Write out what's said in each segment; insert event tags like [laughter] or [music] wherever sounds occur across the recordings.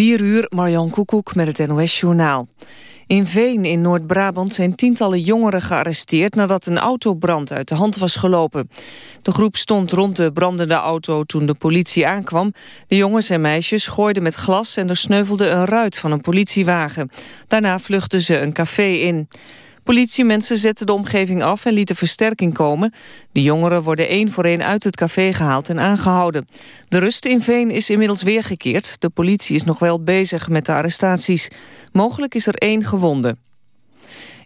4 uur, Marjan Koekoek met het NOS-journaal. In Veen in Noord-Brabant zijn tientallen jongeren gearresteerd... nadat een autobrand uit de hand was gelopen. De groep stond rond de brandende auto toen de politie aankwam. De jongens en meisjes gooiden met glas en er sneuvelde een ruit van een politiewagen. Daarna vluchtten ze een café in. Politiemensen zetten de omgeving af en lieten versterking komen. De jongeren worden één voor één uit het café gehaald en aangehouden. De rust in Veen is inmiddels weergekeerd. De politie is nog wel bezig met de arrestaties. Mogelijk is er één gewonde.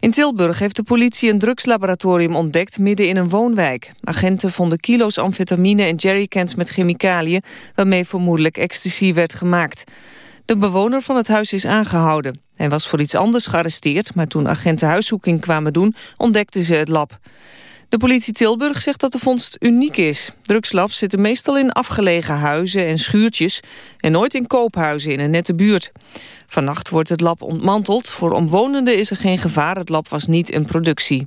In Tilburg heeft de politie een drugslaboratorium ontdekt midden in een woonwijk. Agenten vonden kilo's amfetamine en jerrycans met chemicaliën... waarmee vermoedelijk ecstasy werd gemaakt. De bewoner van het huis is aangehouden. Hij was voor iets anders gearresteerd, maar toen agenten huiszoeking kwamen doen, ontdekten ze het lab. De politie Tilburg zegt dat de vondst uniek is. Drugslabs zitten meestal in afgelegen huizen en schuurtjes... en nooit in koophuizen in een nette buurt. Vannacht wordt het lab ontmanteld. Voor omwonenden is er geen gevaar. Het lab was niet in productie.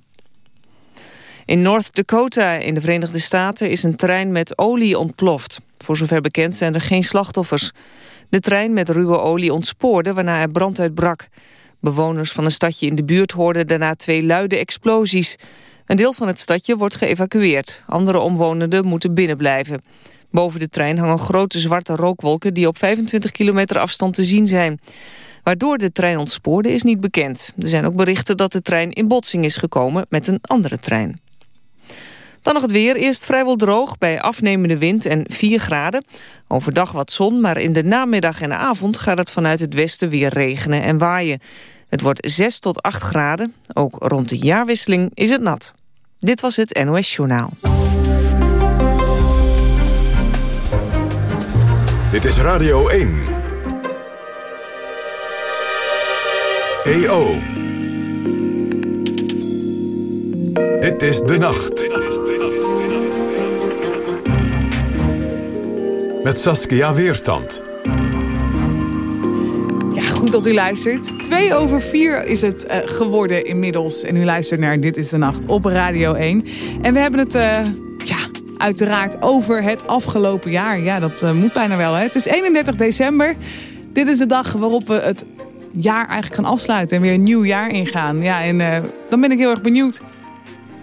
In North Dakota in de Verenigde Staten is een trein met olie ontploft. Voor zover bekend zijn er geen slachtoffers. De trein met ruwe olie ontspoorde waarna er brand uitbrak. Bewoners van een stadje in de buurt hoorden daarna twee luide explosies. Een deel van het stadje wordt geëvacueerd. Andere omwonenden moeten binnenblijven. Boven de trein hangen grote zwarte rookwolken... die op 25 kilometer afstand te zien zijn. Waardoor de trein ontspoorde is niet bekend. Er zijn ook berichten dat de trein in botsing is gekomen met een andere trein. Dan nog het weer. Eerst vrijwel droog bij afnemende wind en 4 graden. Overdag wat zon, maar in de namiddag en avond gaat het vanuit het westen weer regenen en waaien. Het wordt 6 tot 8 graden. Ook rond de jaarwisseling is het nat. Dit was het NOS Journaal. Dit is Radio 1. EO. Dit is De Nacht. Met Saskia Weerstand. Ja, goed dat u luistert. Twee over vier is het uh, geworden inmiddels. En u luistert naar Dit is de Nacht op Radio 1. En we hebben het... Uh, ja, uiteraard over het afgelopen jaar. Ja, dat uh, moet bijna wel. Hè? Het is 31 december. Dit is de dag waarop we het jaar eigenlijk gaan afsluiten. En weer een nieuw jaar ingaan. Ja, en dan ben ik heel erg benieuwd.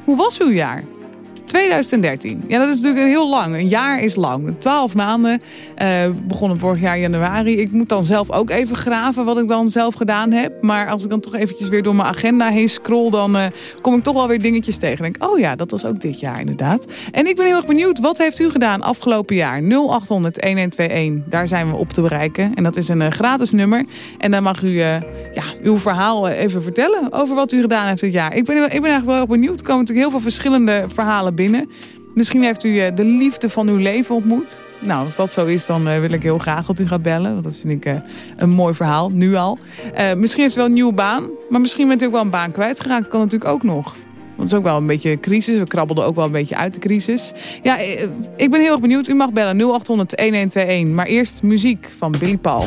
Hoe was uw jaar? 2013. Ja, dat is natuurlijk heel lang. Een jaar is lang. Twaalf maanden. Uh, begonnen vorig jaar januari. Ik moet dan zelf ook even graven wat ik dan zelf gedaan heb. Maar als ik dan toch eventjes weer door mijn agenda heen scroll... dan uh, kom ik toch wel weer dingetjes tegen. denk oh ja, dat was ook dit jaar inderdaad. En ik ben heel erg benieuwd. Wat heeft u gedaan afgelopen jaar? 0800-1121. Daar zijn we op te bereiken. En dat is een uh, gratis nummer. En dan mag u ja, uw verhaal even vertellen over wat u gedaan heeft dit jaar. Ik ben, ik ben eigenlijk wel benieuwd. Er komen natuurlijk heel veel verschillende verhalen binnen Misschien heeft u eh, de liefde van uw leven ontmoet. Nou, als dat zo is, dan eh, wil ik heel graag dat u gaat bellen. Want dat vind ik eh, een mooi verhaal, nu al. misschien heeft u wel een nieuwe baan. Maar misschien bent u ook wel een baan kwijtgeraakt. Kan natuurlijk ook nog. Want het is ook wel een beetje crisis. We krabbelden ook wel een beetje uit de crisis. Ja, ik ben heel erg benieuwd. U mag bellen 0800-1121. Maar eerst muziek van Billy Paul.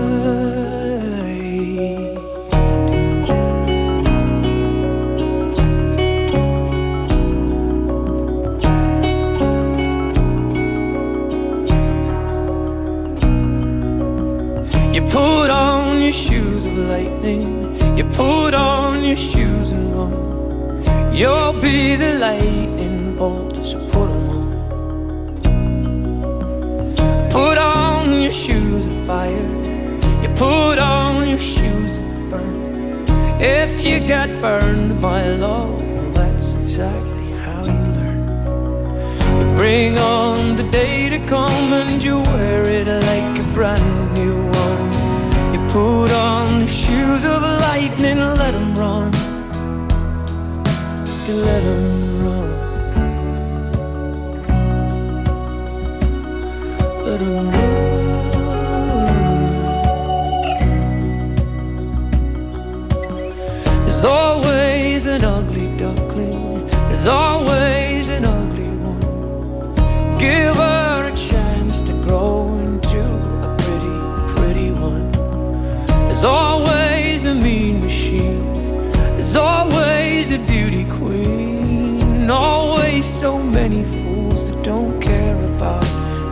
so many fools that don't care about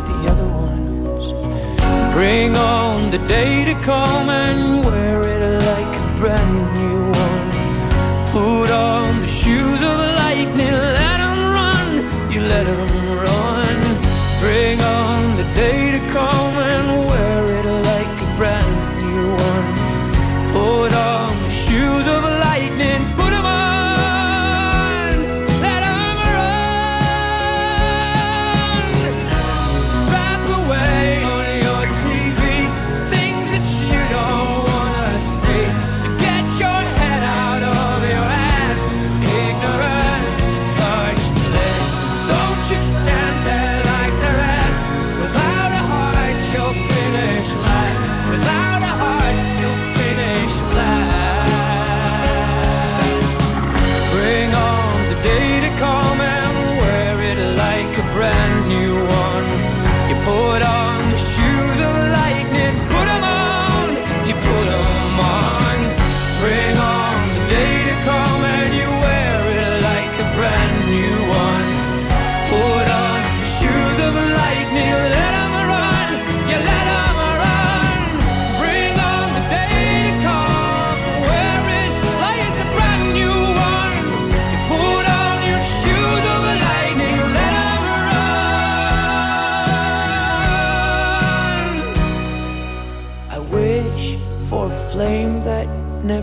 the other ones. Bring on the day to come and wear it like a brand new one. Put on the shoes of lightning, let them run, you let them run. Bring on the day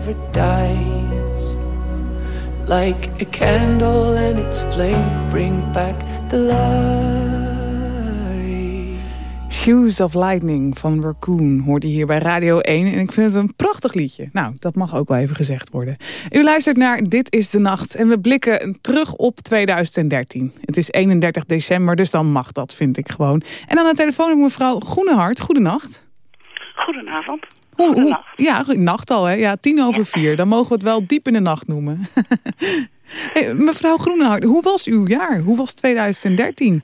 never Like a candle and its flame bring back the light Shoes of Lightning van Raccoon hoorde hier bij Radio 1. En ik vind het een prachtig liedje. Nou, dat mag ook wel even gezegd worden. U luistert naar Dit is de Nacht. En we blikken terug op 2013. Het is 31 december, dus dan mag dat, vind ik gewoon. En aan de telefoon heb ik mevrouw Groenehart. Goedenacht. Goedenavond. Hoe, hoe, Goedenacht. ja, nacht al, hè? Ja, tien over vier. Dan mogen we het wel diep in de nacht noemen. [laughs] hey, mevrouw Groenehart, hoe was uw jaar? Hoe was 2013?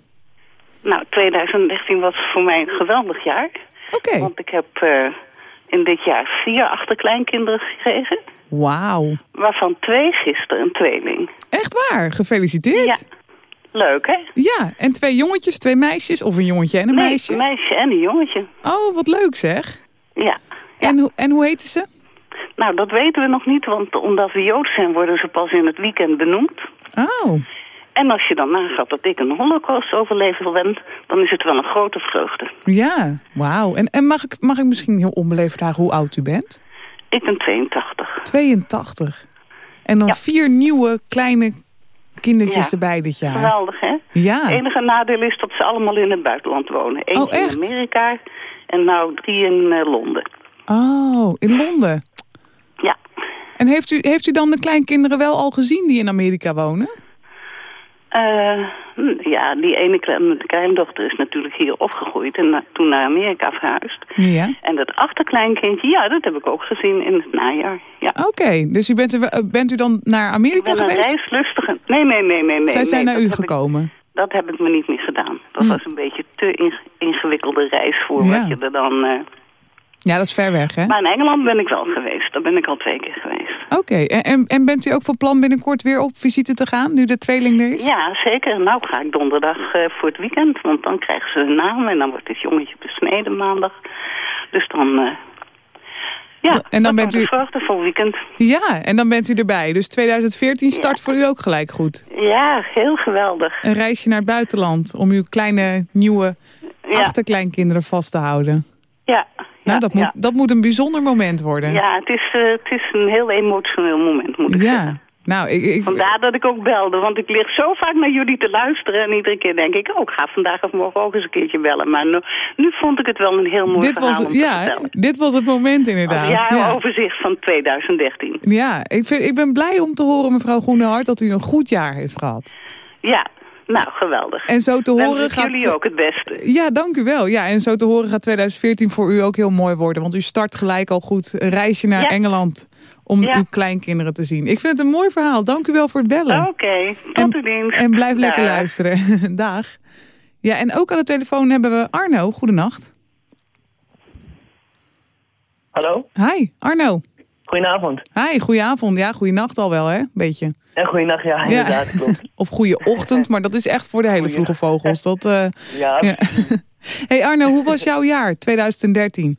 Nou, 2013 was voor mij een geweldig jaar. Oké, Want ik heb eh, in dit jaar vier achterkleinkinderen gekregen. wauw. Waarvan twee gisteren een tweeling. Echt waar, gefeliciteerd. Ja. Leuk, hè? Ja, en twee jongetjes, twee meisjes of een jongetje en een Nee, meisje? een meisje en een jongetje. Oh, wat leuk zeg. Ja. En, hoe, en hoe heten ze? Nou, dat weten we nog niet, want omdat we Joods zijn worden ze pas in het weekend benoemd. Oh, En als je dan nagaat dat ik een holocaust-overlever ben, dan is het wel een grote vreugde. ja, wauw. En, en mag, ik, mag ik misschien heel onbeleefd vragen hoe oud u bent? Ik ben 82. 82. En dan Ja. vier nieuwe kleine kindertjes Ja. erbij dit jaar. Geweldig, hè? Ja. Het enige nadeel is dat ze allemaal in het buitenland wonen. Eentje Oh, in Amerika en nou drie in eh, Londen. Oh, in Londen. Ja. En heeft u, heeft u dan de kleinkinderen wel al gezien die in Amerika wonen? Eh, hm, ja, die ene kleindochter is natuurlijk hier opgegroeid en na- toen naar Amerika verhuisd. Ja. En dat achterkleinkindje, ja, dat heb ik ook gezien in het najaar. Ja. Oké, dus u bent, er, eh, bent u dan naar ik Amerika ben een geweest? reislustige... Nee, nee, nee, nee. nee Zij zijn nee, naar u ik- gekomen. dat heb ik me niet meer gedaan. Dat Hm. was een beetje te ing- ingewikkelde reis voor Ja. wat je er dan... eh, Ja, dat is ver weg, hè? Maar in Engeland ben ik wel geweest. Daar ben ik al twee keer geweest. Oké, en, en, en bent u ook van plan binnenkort weer op visite te gaan, nu de tweeling er is? Ja, zeker. Nou ga ik donderdag eh, voor het weekend, want dan krijgen ze hun naam en dan wordt dit jongetje besneden maandag. Dus dan, eh, ja, en dan bent u- voor het weekend. Ja, en dan bent u erbij. Dus 2014 start voor u ook gelijk goed. Ja, heel geweldig. Een reisje naar het buitenland om uw kleine, nieuwe Ja, achterkleinkinderen vast te houden. ja, Nou, dat, moet, dat moet een bijzonder moment worden. Ja, het is, eh, het is een heel emotioneel moment, moet ik zeggen. Ja. Nou, ik, ik, Vandaar dat ik ook belde, want ik lig zo vaak naar jullie te luisteren... en iedere keer denk ik, oh, ik ga vandaag of morgen ook eens een keertje bellen. Maar nu, nu vond ik het wel een heel mooi dit, verhaal was, om te ja, vertellen. dit was het moment inderdaad. Ja. jaaroverzicht van 2013. Ja, ik, vind, ik ben blij om te horen, mevrouw Groenehart, dat u een goed jaar heeft gehad. Ja, nou, geweldig. En zo te Wens horen ik gaat... jullie ook het beste. Ja, dank u wel. Ja, en zo te horen gaat 2014 voor u ook heel mooi worden. Want u start gelijk al goed een reisje naar Ja. Engeland om Ja. uw kleinkinderen te zien. Ik vind het een mooi verhaal. Dank u wel voor het bellen. Oké, tot en, uw dienst. en blijf lekker Dag. luisteren. [laughs] Dag. Ja, en ook aan de telefoon hebben we Arno. Goedenacht. Hallo, Hi, Arno. Goedenavond. Hi, goedenavond. Ja, goeienacht al wel, hè? Beetje. En goeienacht, ja, inderdaad, klopt. [laughs] Of goeie ochtend, maar dat is echt voor de hele vroege vogels. Dat, eh, [laughs] Ja, ja. hey Arno, hoe was jouw jaar, 2013?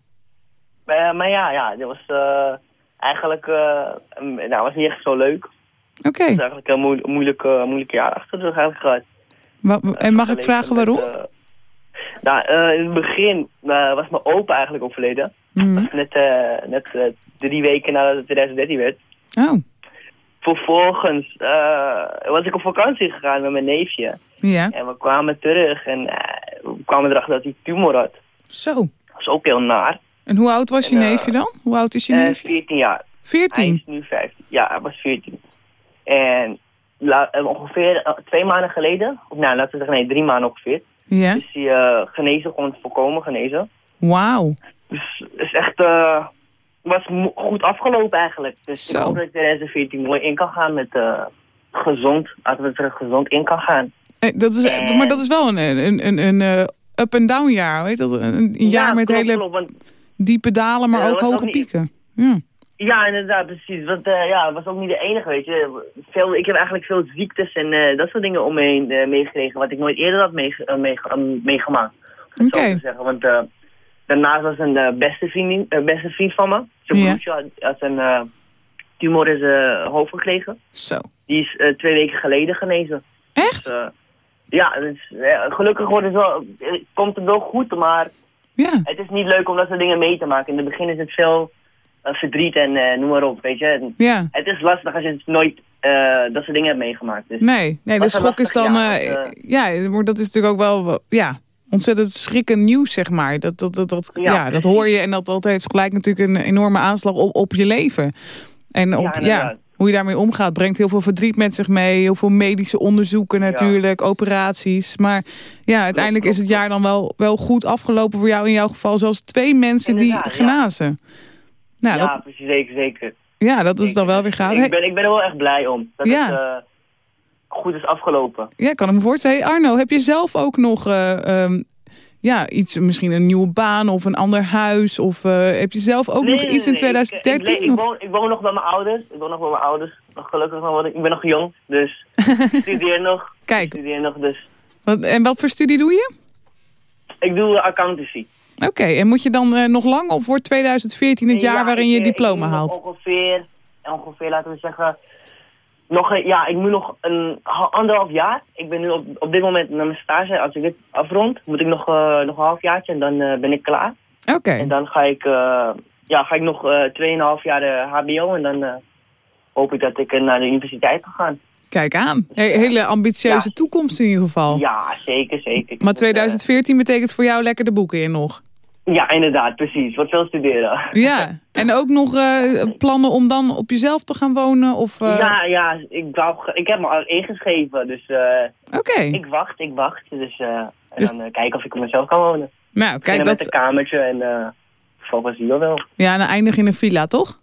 Maar, maar ja, ja, dit was eh, eigenlijk, eh, nou, was niet echt zo leuk. Het Oké, is eigenlijk een moe moeilijk, eh, moeilijk jaar achter de rug eigenlijk gehad. En mag ik vragen waarom? Nou, eh, in het begin eh, was mijn opa eigenlijk overleden. Mhm. Net, eh, net drie weken nadat het 2013 werd. Oh, Vervolgens was ik op vakantie gegaan met mijn neefje. ja. En we kwamen terug en we kwamen erachter dat hij tumor had. Zo. Dat was ook heel naar. En hoe oud was je En, neefje dan? Hoe oud is je neefje? 14 jaar. Hij 14? is nu 15. Ja, hij was 14. En ongeveer twee maanden geleden, of nou laten we zeggen nee, drie maanden ongeveer, Ja. is hij eh, genezen, gewoon volkomen genezen. Wauw. Dus het is echt, eh, was goed afgelopen eigenlijk. Dus Zo. ik hoop dat ik 2014 mooi in kan gaan met eh, gezond, laten we zeggen gezond in kan gaan. Dat is, En- maar dat is wel een, een, een, een up-and-down jaar, weet je dat? Een, een jaar Ja, met klopt, hele klopt, want diepe dalen, maar Ja, ook hoge niet- pieken. Ja. Ja, inderdaad, precies. Want eh, ja, het was ook niet de enige, weet je. Veel, ik heb eigenlijk veel ziektes en eh, dat soort dingen om me heen eh, meegekregen, wat ik nooit eerder had meege- meege- meegemaakt. om Oké. Zo te zeggen. Want daarnaast was een beste, vriendin, beste vriend van me. Zijn Ja. broertje had, had een tumor in zijn hoofd gekregen. Zo. Die is twee weken geleden genezen. Echt? Dus, ja, eh, gelukkig wordt het wel, komt het wel goed, maar Ja. het is niet leuk om dat soort dingen mee te maken. In het begin is het veel verdriet en eh, noem maar op, weet je. En Ja. het is lastig als je het nooit eh, dat soort dingen hebt meegemaakt. Dus Nee, nee de schok is dan... jaar, eh, ja, maar dat is natuurlijk ook wel... Ja, ontzettend schrikkend nieuws, zeg maar. Dat, dat, dat, dat, ja, Ja, dat hoor je en dat, dat heeft gelijk natuurlijk een enorme aanslag op, op je leven. En op, Ja, ja, hoe je daarmee omgaat, brengt heel veel verdriet met zich mee. Heel veel medische onderzoeken natuurlijk, operaties. Maar ja, uiteindelijk is het jaar dan wel, wel goed afgelopen voor jou in jouw geval. Zelfs twee mensen die ja. Nou, ja, dat, precies, zeker, zeker. ja, dat is dan wel weer gaaf. Ik ben, ik ben er wel echt blij om. Dat Ja. het eh, goed is afgelopen. Ja, kan ik me voorstellen. Hey Arno, heb je zelf ook nog eh, ehm, ja, iets, misschien een nieuwe baan of een ander huis? Of eh, heb je zelf ook nog Nee, iets nee, in nee. 2013? Ik, ik, woon, ik woon nog bij mijn ouders. Ik woon nog bij mijn ouders. Nog gelukkig nog, ik ben nog jong. Dus [laughs] ik studeer nog. Kijk. Ik studeer nog, dus. Wat- en wat voor studie doe je? Ik doe accountancy. Oké, en moet je dan eh, nog lang of wordt 2014 het jaar Ja, waarin je diploma ik haalt? Ongeveer, ongeveer, laten we zeggen... Nog een, ja, ik moet nog een ha- anderhalf jaar. Ik ben nu op, op dit moment naar mijn stage. Als ik dit afrond, moet ik nog, eh, nog een half jaartje en dan eh, ben ik klaar. Oké, En dan ga ik, ja, ga ik nog eh, tweeënhalf jaar de hbo en dan hoop ik dat ik naar de universiteit ga gaan. Kijk aan. He- hele ambitieuze Ja. toekomst in ieder geval. Ja, zeker, zeker. Maar Dat, eh, 2014 betekent voor jou lekker de boeken in nog. ja, inderdaad, precies. Wat veel studeren. [laughs] Ja, en ook nog eh, plannen om dan op jezelf te gaan wonen? Of, eh, Ja, ja, ik, wou, ik heb me al ingeschreven, dus Oké, ik wacht, ik wacht. Dus, en Dus- dan kijken of ik op mezelf kan wonen. nou kijk, Kijk, met een dat, kamertje en volgens die wel. ja, en dan eindig in een villa, toch?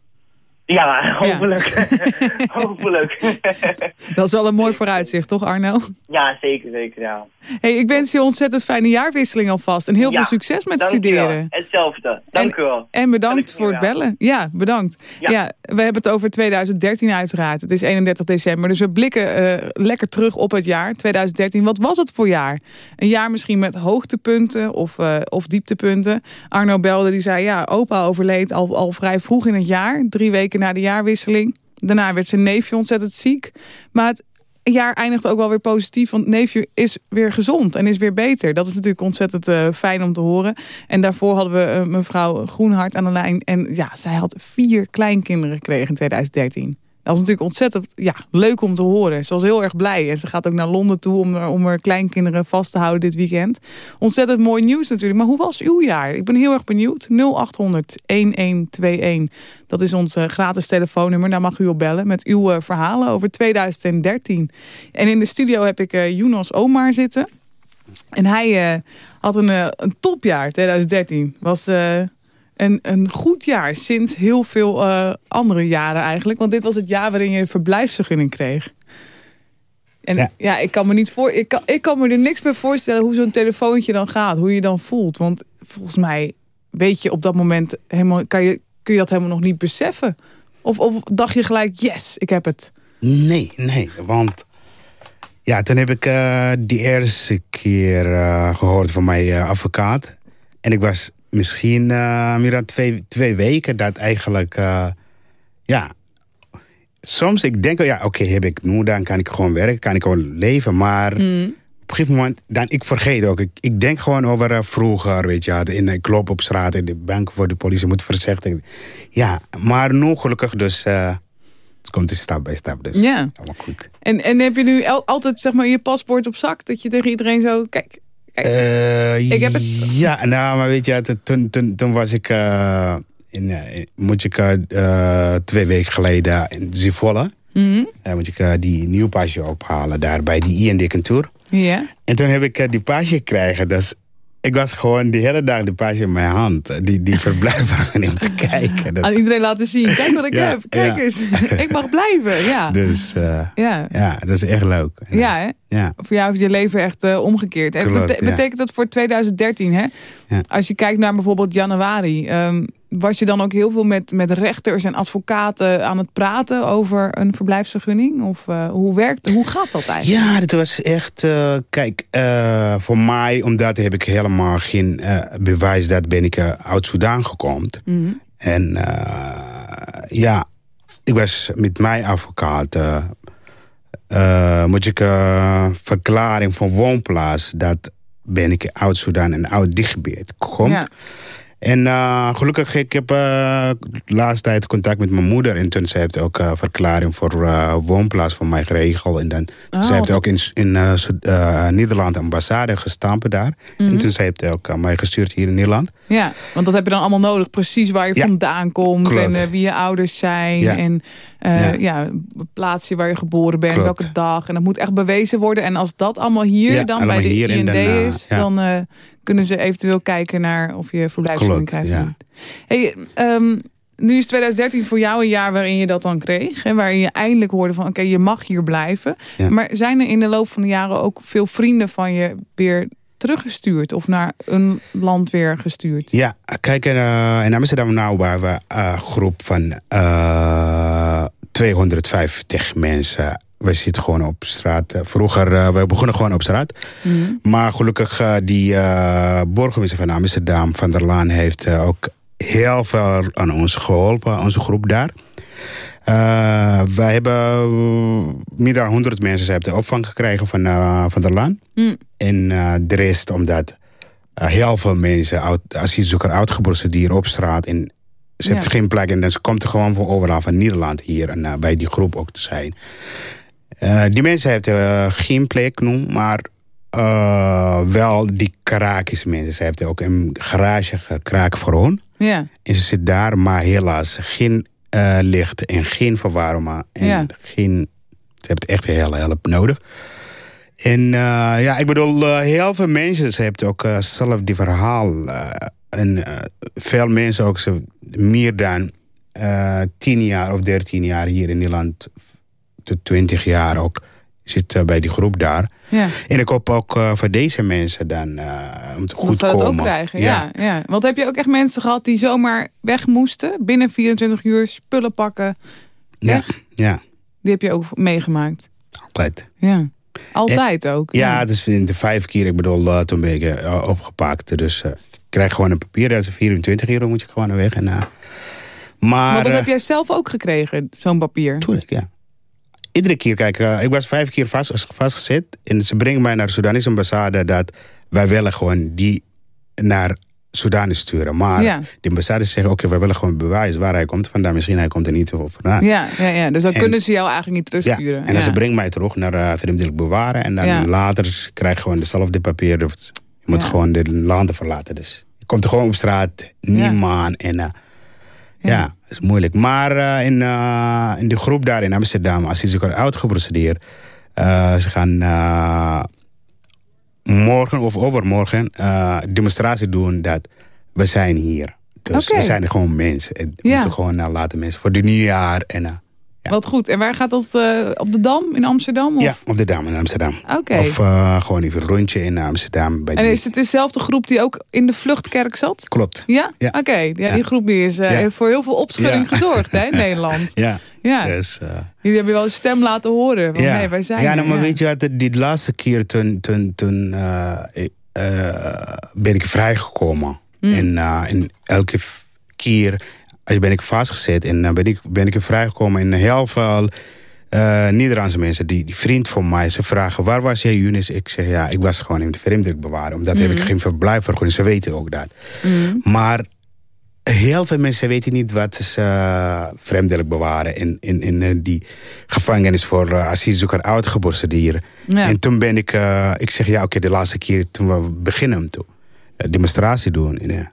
Ja, hopelijk. [laughs] hopelijk. [laughs] Dat is wel een mooi vooruitzicht, toch Arno? ja, zeker, zeker, ja. Hey, ik wens je ontzettend fijne jaarwisseling alvast. En heel Ja, veel succes met Dankjewel. studeren. Hetzelfde. Dank u wel. En bedankt voor het bellen. Ja, bedankt. Ja. Ja. we hebben het over 2013 uiteraard. Het is 31 december, dus we blikken eh, lekker terug op het jaar 2013. Wat was het voor jaar? Een jaar misschien met hoogtepunten of, eh, of dieptepunten. Arno belde, die zei ja, opa overleed al, al vrij vroeg in het jaar. Drie weken na de jaarwisseling. Daarna werd zijn neefje ontzettend ziek. Maar het jaar eindigt ook wel weer positief. Want neefje is weer gezond en is weer beter. Dat is natuurlijk ontzettend eh, fijn om te horen. En daarvoor hadden we eh, mevrouw Groenhart aan de lijn. En ja, zij had vier kleinkinderen gekregen in 2013. Dat is natuurlijk ontzettend ja, leuk om te horen. Ze was heel erg blij. En ze gaat ook naar Londen toe om, om haar kleinkinderen vast te houden dit weekend. Ontzettend mooi nieuws natuurlijk. Maar hoe was uw jaar? Ik ben heel erg benieuwd. 0800 1121. Dat is ons eh, gratis telefoonnummer. Daar mag u op bellen met uw eh, verhalen over 2013. En in de studio heb ik eh Jonas Omar zitten. En hij had een, een topjaar 2013. Was een, een goed jaar sinds heel veel eh, andere jaren eigenlijk. Want dit was het jaar waarin je een verblijfsvergunning kreeg. En ja. Ja. ik kan me niet voor. Ik kan, ik kan me er niks meer voorstellen hoe zo'n telefoontje dan gaat. Hoe je dan voelt. Want volgens mij weet je op dat moment helemaal. Kan je, kun je dat helemaal nog niet beseffen? Of, of dacht je gelijk, yes, ik heb het. Nee, nee, want ja, toen heb ik eh die eerste keer eh, gehoord van mijn advocaat. En ik was misschien eh, meer dan twee, twee weken dat eigenlijk, eh, ja, soms ik denk, oh ja, oké, heb ik nu, dan kan ik gewoon werken, kan ik gewoon leven. Maar op een gegeven moment, dan, ik vergeet ook. Ik, ik denk gewoon over eh, vroeger, weet je, in, ik loop op straat in de bank voor de politie moet verzekeren. Ja, maar nu gelukkig dus, het komt stap bij stap, dus Ja. allemaal goed. En, en heb je nu al- altijd zeg maar, je paspoort op zak? Dat je tegen iedereen zo. Kijk, kijk. Eh, Ik heb het. Ja, nou, maar weet je, toen, toen, toen was ik, eh, in, eh, moet ik eh, twee weken geleden in Zivolle. Mhm. Dan moet ik die nieuw pasje ophalen daar bij die IND kantoor. Ja. En toen heb ik die pasje gekregen. Dus ik was gewoon die hele dag die pasje in mijn hand. eh, Die, die verblijfvergunning [laughs] te kijken. Dat- Aan iedereen laten zien. Kijk wat ik Ja, heb. Kijk ja. eens. ik mag blijven. Ja. [laughs] dus eh, Ja. ja, dat is echt leuk. Ja, hè? Ja. Voor jou heeft je leven echt eh, omgekeerd. Klopt, bete- ja. Betekent dat voor 2013, hè? Ja. Als je kijkt naar bijvoorbeeld januari... ehm, was je dan ook heel veel met, met rechters en advocaten aan het praten... over een verblijfsvergunning? Of eh, hoe, werkt, hoe gaat dat eigenlijk? Ja, dat was echt... eh, kijk, eh, voor mij, omdat heb ik helemaal geen bewijs... dat ben ik uit Soedan gekomen. Mhm. En ja, ik was met mijn advocaat... moet ik verklaring van woonplaats... dat ben ik uit Soedan en uit dit gebied gekomen. Ja. En eh, gelukkig, ik heb eh, de laatste tijd contact met mijn moeder. En toen ze heeft ook uh, verklaring voor eh, woonplaats voor mij geregeld. En dan, Oh, ze heeft ook in, in eh, eh, Nederland ambassade gestampen daar. Mhm. En toen ze heeft ook aan mij gestuurd hier in Nederland. Ja, want dat heb je dan allemaal nodig. Precies waar je Ja. vandaan komt. Klopt. En eh, wie je ouders zijn. Ja. En eh, Ja. ja. plaatsje waar je geboren bent. Klopt. Welke dag. En dat moet echt bewezen worden. En als dat allemaal hier dan allemaal bij de hier IND dan, eh, is. Dan eh, kunnen ze eventueel kijken naar of je verblijfsvergunning krijgt. ja. Hey, ehm, nu is 2013 voor jou een jaar waarin je dat dan kreeg. En waarin je eindelijk hoorde van oké, je mag hier blijven. Ja. Maar zijn er in de loop van de jaren ook veel vrienden van je weer teruggestuurd? Of naar een land weer gestuurd? Ja, kijk, uh, in Amsterdam nou waren we een groep van uh, 250 mensen. We zitten gewoon op straat. Vroeger, uh, we begonnen gewoon op straat. Mm. Maar gelukkig, uh, die uh, burgemeester van Amsterdam, Van der Laan, heeft ook heel veel aan ons geholpen, onze groep daar. Wij hebben meer dan 100 mensen ze hebben de opvang gekregen van, van der Laan. Mm. En de rest omdat heel veel mensen, oud, asielzoekers, uitgeprocedeerd op straat. En ze ja. hebben geen plek en dan komt er gewoon van overal van Nederland hier en bij die groep ook te zijn. Uh, die mensen hebben geen plek nu, maar uh, wel die Karakische mensen. Ze hebben ook een garage gekraakt voor hun. Ja. En ze zit daar, maar helaas geen licht en geen verwarming. En ja. geen, ze hebben echt heel hulp nodig. En ja, ik bedoel, heel veel mensen ze hebben ook zelf die verhaal. en veel mensen ook ze, meer dan tien jaar of dertien jaar hier in Nederland. Tot twintig jaar ook zit bij die groep daar. Ja. En ik hoop ook uh, voor deze mensen dan uh, om te goed komen. Ook krijgen, ja. ja. ja. Want heb je ook echt mensen gehad die zomaar weg moesten? Binnen 24 uur spullen pakken? Weg? Ja, ja. Die heb je ook meegemaakt? Altijd. Ja. Altijd en, ook? Ja, ja, het is in de vijf keer. Ik bedoel, uh, toen ben ik opgepakt. Dus ik krijg gewoon een papier. Is 24 uur moet je gewoon weg. En, maar, maar dat heb jij zelf ook gekregen, zo'n papier? Tuurlijk, ja iedere keer, kijk, uh, ik was vijf keer vast, vastgezet. En ze brengen mij naar de Sudanese ambassade dat wij willen gewoon die naar Sudan sturen. Maar ja. de ambassade zeggen, oké, okay, wij willen gewoon bewijs waar hij komt vandaan. Misschien hij komt er niet vandaan. Ja, ja, ja. dus dan en, kunnen ze jou eigenlijk niet terugsturen. Ja, en dan ze brengen mij terug naar uh, vreemdelijk bewaren. En dan later krijg je gewoon dezelfde papier. Je moet gewoon de landen verlaten. Dus je komt er gewoon op straat, niemand. En uh, ja, dat is moeilijk. Maar uh, in, uh, in de groep daar in Amsterdam, als ze elkaar uitgeprocedeerd, uh, ze gaan morgen of overmorgen demonstratie doen dat we zijn hier. Dus okay. we zijn gewoon mensen. En we ja. moeten gewoon laten mensen voor het nieuwjaar. En, ja. Wat goed. En waar gaat dat? Uh, op de Dam in Amsterdam? Of? Ja, op de Dam in Amsterdam. Okay. Of uh, gewoon even een rondje in Amsterdam. Bij en die... is het dezelfde groep die ook in de vluchtkerk zat? Klopt. Ja? ja. Oké. Okay. Ja, ja, Die groep die is uh, voor heel veel opschudding gezorgd hè, in [laughs] Nederland. Ja. ja. Dus, Jullie hebben wel een stem laten horen. Ja. Wij zijn ja, nou, maar weet je wat? Die laatste keer toen, toen, toen ben ik vrijgekomen. Hmm. Mm. En, en elke keer als ben ik vastgezet en dan ben ik, ben ik vrijgekomen. En heel veel uh, Nederlandse mensen, die, die vriend van mij, ze vragen: waar was jij, Yunis? Ik zeg ja, ik was gewoon in de vreemdelijk bewaren. Omdat mm. heb ik geen verblijf vergunning. Ze weten ook dat. Mm. Maar heel veel mensen weten niet wat ze uh, vreemdelijk bewaren. In, in, in uh, die gevangenis voor uh, asielzoeker uitgeborsten dieren. Ja. En toen ben ik, ik zeg ja, oké, okay, de laatste keer toen we beginnen toen, demonstratie doen. En,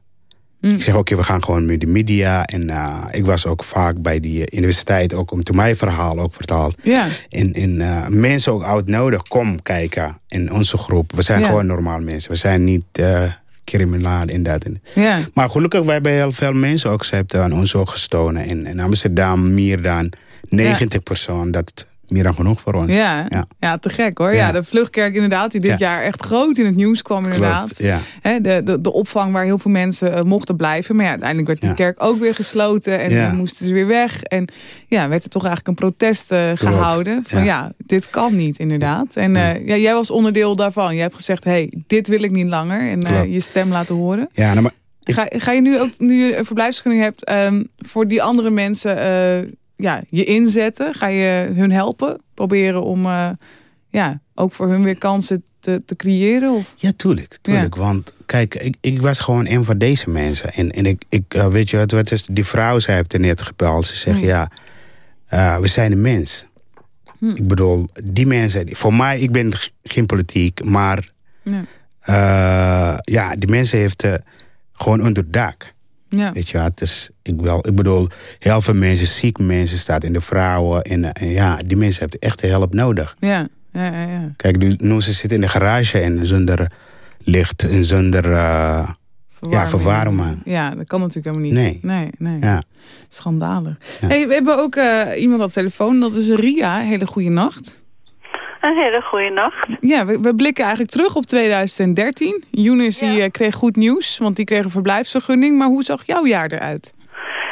Mm. Ik zeg oké, okay, we gaan gewoon met de media. En uh, ik was ook vaak bij die universiteit ook om te mijn verhaal ook vertaald. Ja. En, en uh, mensen ook uitnodigen, kom kijken in onze groep. We zijn ja. gewoon normaal mensen. We zijn niet uh, crimineel in dat. Ja. Maar gelukkig, wij hebben heel veel mensen ook. Ze hebben aan ons ook gestolen. In, in Amsterdam meer dan 90 ja. persoon. Dat meer dan genoeg voor ons. Ja, ja. ja te gek hoor. Ja. ja. de vluchtkerk inderdaad, die dit ja. jaar echt groot in het nieuws kwam inderdaad. Klopt. He, de, de, de opvang waar heel veel mensen uh, mochten blijven. Maar ja, uiteindelijk werd die kerk ook weer gesloten. En dan moesten ze weer weg. En ja, werd er toch eigenlijk een protest uh, gehouden. Van ja. dit kan niet inderdaad. En uh, ja, jij was onderdeel daarvan. Je hebt gezegd, hey, dit wil ik niet langer. En je stem laten horen. Ja, nou, maar... Ga, ga je nu ook, nu je een verblijfsvergunning hebt, um, voor die andere mensen ja, je inzetten? Ga je hun helpen? Proberen om uh, ja, ook voor hun weer kansen te, te creëren? Of? Ja, tuurlijk. tuurlijk. Ja. Want kijk, ik, ik was gewoon een van deze mensen. En, en ik, ik eh, weet je wat, wat is, die vrouw, heeft er net gebeld. Ze zegt, ja, eh, we zijn een mens. Hmm. Ik bedoel, die mensen, voor mij, ik ben geen politiek, maar Ja. eh, ja, die mensen heeft eh, gewoon onder dak. Ja. Weet je wat, dus ik, wel, ik bedoel, heel veel mensen, zieke mensen, staan in de vrouwen. En, en ja, die mensen hebben echt hulp nodig. Ja. Ja, ja, ja. Kijk, nu, nu ze zitten in de garage en zonder licht en zonder... eh, Ja, verwarmen. Ja, dat kan natuurlijk helemaal niet. Nee. Nee, nee. ja. Schandalig. Ja. Hey, we hebben ook eh, iemand op de telefoon, dat is Ria. Hele goede nacht. Een hele goede nacht. Ja, we, we blikken eigenlijk terug op 2013. Younes die, eh, kreeg goed nieuws, want die kreeg een verblijfsvergunning. Maar hoe zag jouw jaar eruit?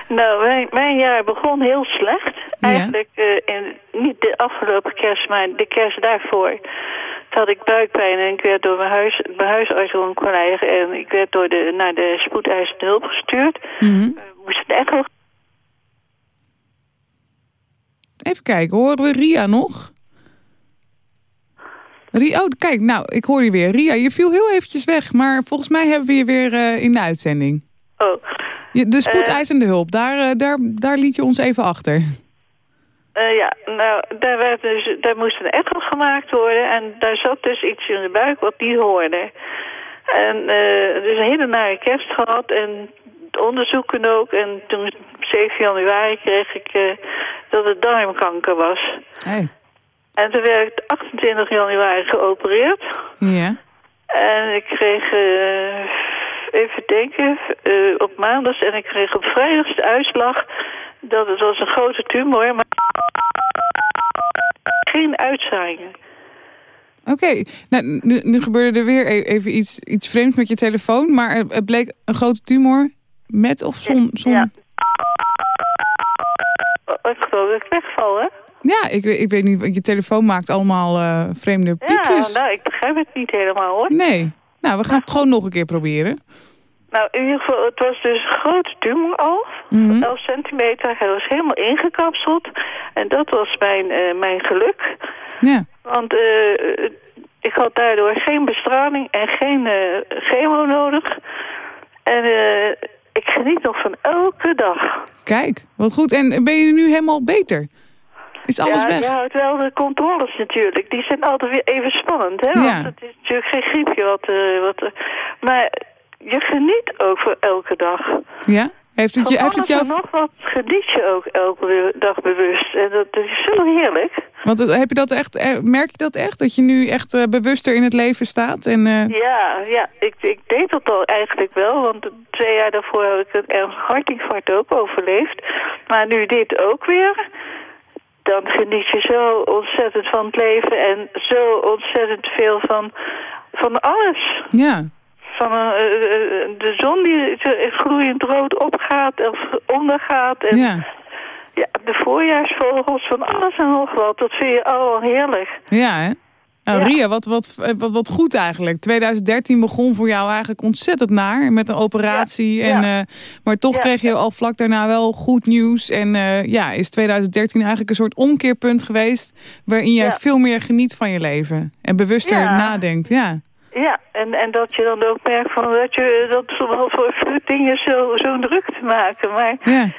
Nou, mijn, mijn jaar begon heel slecht. Eigenlijk eh, in, niet de afgelopen kerst, maar de kerst daarvoor. Toen had ik buikpijn en ik werd door mijn, huis, mijn huisarts krijgen. En ik werd door de, naar de spoedeisende hulp gestuurd. Mhm. We moesten een echo Even kijken, horen we Ria nog? Ria, oh, kijk, nou, ik hoor je weer. Ria, je viel heel eventjes weg, maar volgens mij hebben we je weer eh, in de uitzending. Oh, Je, de spoedeisende hulp, daar, eh, daar, daar liet je ons even achter. Eh, ja, nou, daar, werd dus, daar moest een echo gemaakt worden en daar zat dus iets in de buik wat niet hoorde. En eh dus een hele nare kerst gehad en onderzoeken ook. En toen 7 januari kreeg ik eh, dat het darmkanker was. Hey. En toen werd ik 28 januari geopereerd. Ja. En ik kreeg, eh, even denken, eh, op maandag en ik kreeg op vrijdag de uitslag dat het was een grote tumor, maar geen uitzaaiingen. Oké, nou, nu, nu gebeurde er weer e- even iets, iets vreemds met je telefoon, maar het bleek een grote tumor met of zon... zon... Ja. Ik geloof dat ik wegval, hè? Ja, ik, weet- ik weet niet, je telefoon maakt allemaal eh, vreemde Ja, piepjes. nou, ik begrijp het niet helemaal, hoor. Nee, nou, we gaan het gewoon nog een keer proberen. Nou, in ieder geval, het was dus een grote tumor al. Mhm. 11 centimeter. Hij was helemaal ingekapseld. En dat was mijn, eh, mijn geluk. Ja, Want eh, ik had daardoor geen bestraling en geen chemo nodig. En ik geniet nog van elke dag. kijk, wat goed. En ben je nu helemaal beter? Is alles ja, weg? je houdt wel de controles natuurlijk. Die zijn altijd weer even spannend, hè? Ja. Want het is natuurlijk geen griepje wat... eh, wat eh, maar je geniet ook voor elke dag. Ja? Heeft het, je, heeft het jou... nog wat geniet je ook elke dag bewust. En dat, dat is zo heerlijk. Want heb je dat echt, merk je dat echt? Dat je nu echt eh, bewuster in het leven staat? En, Ja, ja ik, ik deed dat al eigenlijk wel. Want twee jaar daarvoor heb ik een ernstig hartinfarct ook overleefd. Maar nu dit ook weer. Dan geniet je zo ontzettend van het leven. En zo ontzettend veel van, van alles. ja. Van eh, de zon die gloeiend rood opgaat of ondergaat. En Ja. ja, de voorjaarsvogels, van alles en nog wat. Dat vind je allemaal heerlijk. Ja, hè? Nou, Ja. Ria, wat, wat, eh, wat, wat goed eigenlijk. 2013 begon voor jou eigenlijk ontzettend naar met een operatie. Ja, En, ja. eh, maar toch kreeg je al vlak daarna wel goed nieuws. En eh, ja, is 2013 eigenlijk een soort omkeerpunt geweest... waarin je Ja. veel meer geniet van je leven. En bewuster nadenkt. Ja. Ja, en, en dat je dan ook merkt van dat je dat wel voor dingen zo, zo druk te maken. Maar Ja.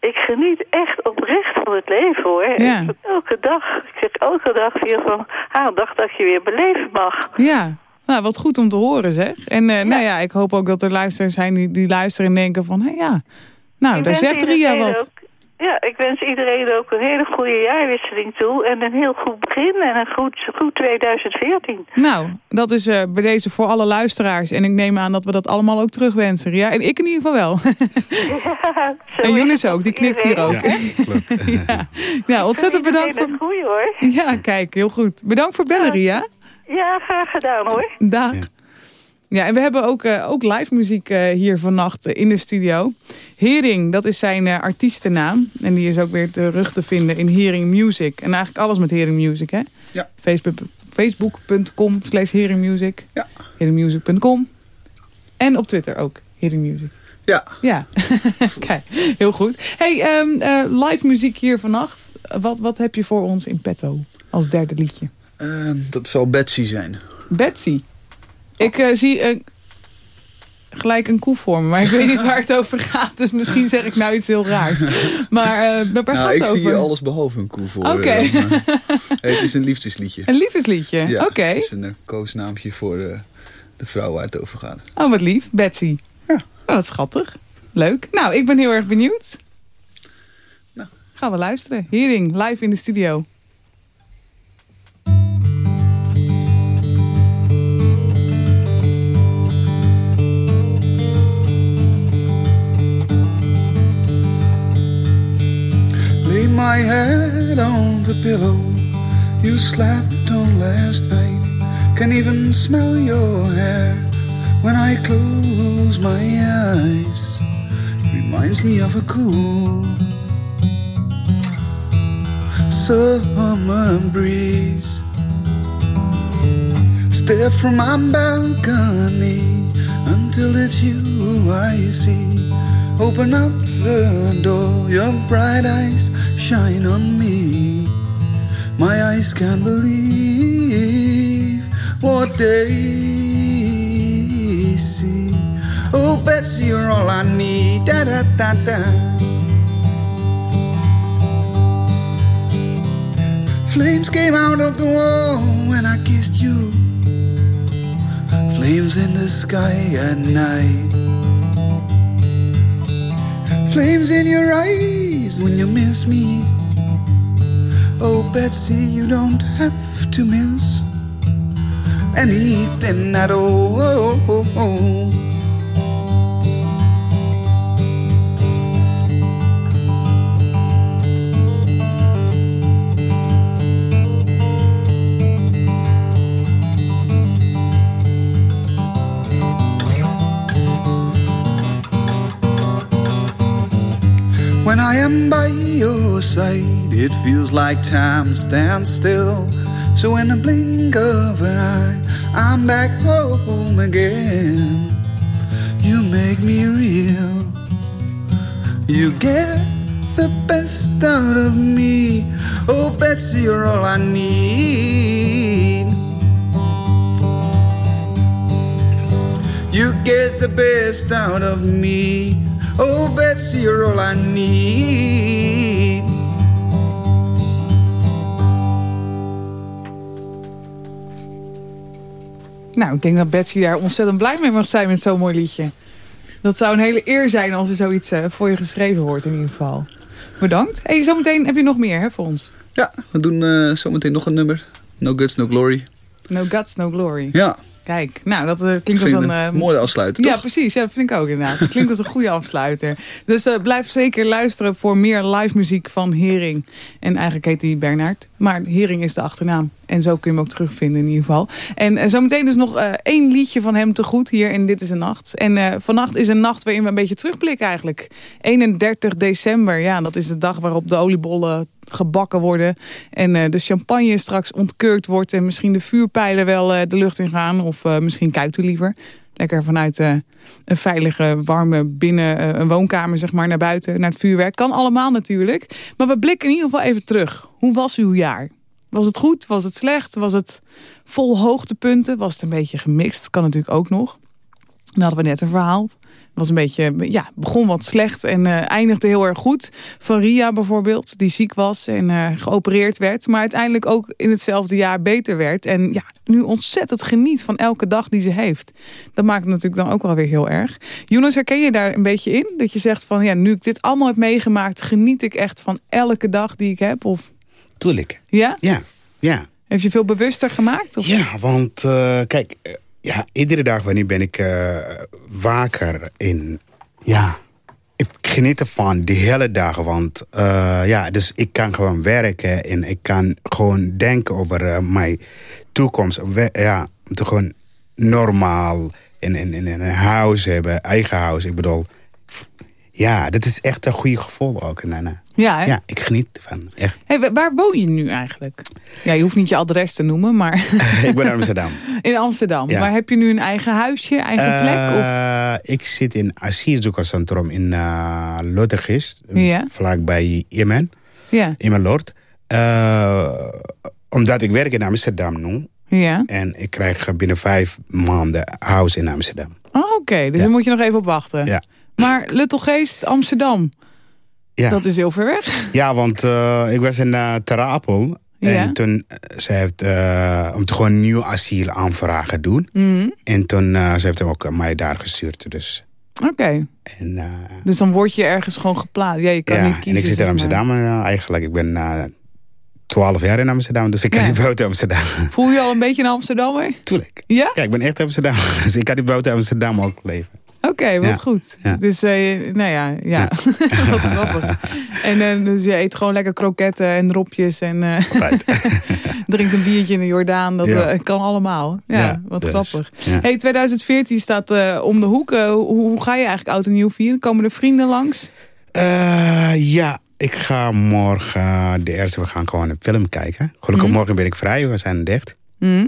Ik geniet echt oprecht van het leven hoor. Ja. Ik- elke dag. Ik zeg elke dag weer van, ah, een dag dat je weer beleven mag. Ja, nou, wat goed om te horen zeg. En eh, nou ja, ik hoop ook dat er luisteraars zijn die, die luisteren en denken van... hé ja, nou, daar zegt Ria wat. ook- ja, ik wens iedereen ook een hele goede jaarwisseling toe. En een heel goed begin en een goed, goed 2014. Nou, dat is eh, bij deze voor alle luisteraars. En ik neem aan dat we dat allemaal ook terugwensen. Ja, en ik in ieder geval wel. [laughs] Ja, en het ook, die knikt hier ook. Ja, klopt. [laughs] ja. ja, ontzettend bedankt voor... Het goede hoor. Ja, kijk, heel goed. Bedankt voor bellen, Ria. Ja, graag gedaan hoor. Dag. Ja, en we hebben ook, eh, ook live muziek eh, hier vannacht in de studio. Hering, dat is zijn eh, artiestennaam. En die is ook weer terug te vinden in Hering Music. En eigenlijk alles met Hering Music, hè? Ja. Facebook, Facebook.com slash Hering Music. Ja. Heringmusic.com. En op Twitter ook, Hering Music. Ja, Ja, [laughs] kijk, heel goed. Hey, ehm, eh, live muziek hier vannacht. Wat, wat heb je voor ons in petto als derde liedje? ehm, dat zal Betsy zijn. Betsy. Ik eh, zie... eh, gelijk een koe voor me. Maar ik weet niet [laughs] waar het over gaat. Dus misschien zeg ik nou iets heel raars. Maar uh, waar nou, gaat ik het over? zie alles behalve een koe voor. Oké. het is een liefdesliedje. Een liefdesliedje? Ja, Oké. Het is een koosnaampje voor de vrouw waar het over gaat. Oh, wat lief. Betsy. Ja. Oh, wat schattig. Leuk. Nou, ik ben heel erg benieuwd. Nou. Gaan we luisteren. Hering, live in de studio. My head on the pillow you slept on last night. Can even smell your hair when I close my eyes. Reminds me of a cool summer breeze. Stare from my balcony until it's you I see. Open up the door, your bright eyes shine on me. My eyes can't believe what they see. Oh, Betsy, you're all I need. Da da da da. Flames came out of the wall when I kissed you. Flames in the sky at night. Flames in your eyes when you miss me. Oh, Betsy, you don't have to miss anything at all. When I am by your side, it feels like time stands still. So in a blink of an eye, I'm back home again. You make me real. You get the best out of me. Oh, Betsy, you're all I need. You get the best out of me. Oh, Betsy, you're all I need. Nou, ik denk dat Betsy daar ontzettend blij mee mag zijn met zo'n mooi liedje. Dat zou een hele eer zijn als er zoiets eh, voor je geschreven wordt in ieder geval. Bedankt. Hey, zometeen heb je nog meer hè, voor ons. Ja, we doen eh, zometeen nog een nummer. No Guts, No Glory. No Guts, No Glory. Ja, Kijk, nou dat eh, klinkt als een... eh, mooie afsluiting, Ja, toch? precies. Ja, dat vind ik ook inderdaad. Het klinkt als een goede afsluiter. Dus eh, blijf zeker luisteren voor meer live muziek van Hering. En eigenlijk heet hij Bernard. Maar Hering is de achternaam. En zo kun je hem ook terugvinden in ieder geval. En zometeen dus nog één liedje van hem te goed hier in Dit is een Nacht. En vannacht is een nacht waarin we een beetje terugblikken eigenlijk. 31 december, ja, dat is de dag waarop de oliebollen gebakken worden. En de champagne straks ontkurkt wordt. En misschien de vuurpijlen wel de lucht in gaan. Of eh, misschien kijkt u liever. Lekker vanuit eh, een veilige, warme binnen eh, een woonkamer zeg maar, naar buiten, naar het vuurwerk. Kan allemaal natuurlijk. Maar we blikken in ieder geval even terug. Hoe was uw jaar? Was het goed? Was het slecht? Was het vol hoogtepunten? Was het een beetje gemixt? Kan natuurlijk ook nog. Dan hadden we net een verhaal. Was een beetje, ja, begon wat slecht en eh, eindigde heel erg goed. Van Ria bijvoorbeeld, die ziek was en eh, geopereerd werd. Maar uiteindelijk ook in hetzelfde jaar beter werd. En ja, nu ontzettend geniet van elke dag die ze heeft. Dat maakt het natuurlijk dan ook wel weer heel erg. Jonas, herken je daar een beetje in? Dat je zegt van, ja, nu ik dit allemaal heb meegemaakt... geniet ik echt van elke dag die ik heb? Of, Tuurlijk. ja? Ja, ja. Heeft je veel bewuster gemaakt? Of? Ja, want eh, kijk, ja, iedere dag wanneer ben ik eh, waker in... Ja, ik geniet ervan die hele dag. Want eh, ja, dus ik kan gewoon werken en ik kan gewoon denken over eh, mijn toekomst. We- Ja, te gewoon normaal in, in, in, een huis hebben, eigen huis. Ik bedoel, ja, dat is echt een goede gevoel ook. En, Ja, hè? ja, ik geniet ervan, echt. Hey, wa- waar woon je nu eigenlijk? Ja, je hoeft niet je adres te noemen, maar [laughs] ik ben in Amsterdam. [laughs] in Amsterdam. Ja. Maar heb je nu een eigen huisje, eigen plek? Of? Eh, ik zit in asielzoekerscentrum in uh, Luttergist. Ja. Vlakbij Iemen. Ja, Iemen Lord. Eh, omdat ik werk in Amsterdam nu. ja. En ik krijg binnen vijf maanden huis in Amsterdam. Oh, Oké, dus daar moet je nog even op wachten. Ja. Maar Luttelgeest, Amsterdam, Ja, dat is heel ver weg. ja want eh, ik was in uh, Ter Apel. Ja. En toen, eh, ze heeft, eh, om te gewoon een nieuw asiel aanvragen doen. Mhm. En toen, eh, ze heeft hem ook mij daar gestuurd. Dus, Oké, eh, dus dan word je ergens gewoon geplaatst. Ja, je kan ja, niet kiezen. en ik zit in maar. Amsterdam eh, eigenlijk. Ik ben eh 12 jaar in Amsterdam, dus ik kan Ja. niet buiten Amsterdam. [laughs] Voel je al een beetje een Amsterdammer? Tuurlijk. Ja? Ja, ik ben echt Amsterdam. [laughs] Dus ik kan niet buiten Amsterdam ook leven. Oké, wat Ja. goed. Ja. Dus, eh, nou ja, ja. wat [laughs] grappig. En eh, dus je eet gewoon lekker kroketten en dropjes en eh, [laughs] drinkt een biertje in de Jordaan. Dat kan allemaal. Ja, wat dus, grappig. Hey, 2014 staat om de hoek. Hoe, hoe ga je eigenlijk oud en nieuw vieren? Komen er vrienden langs? Ja, ik ga morgen, de eerste, we gaan gewoon een film kijken. Gelukkig Mhm. morgen ben ik vrij, we zijn dicht. Hm?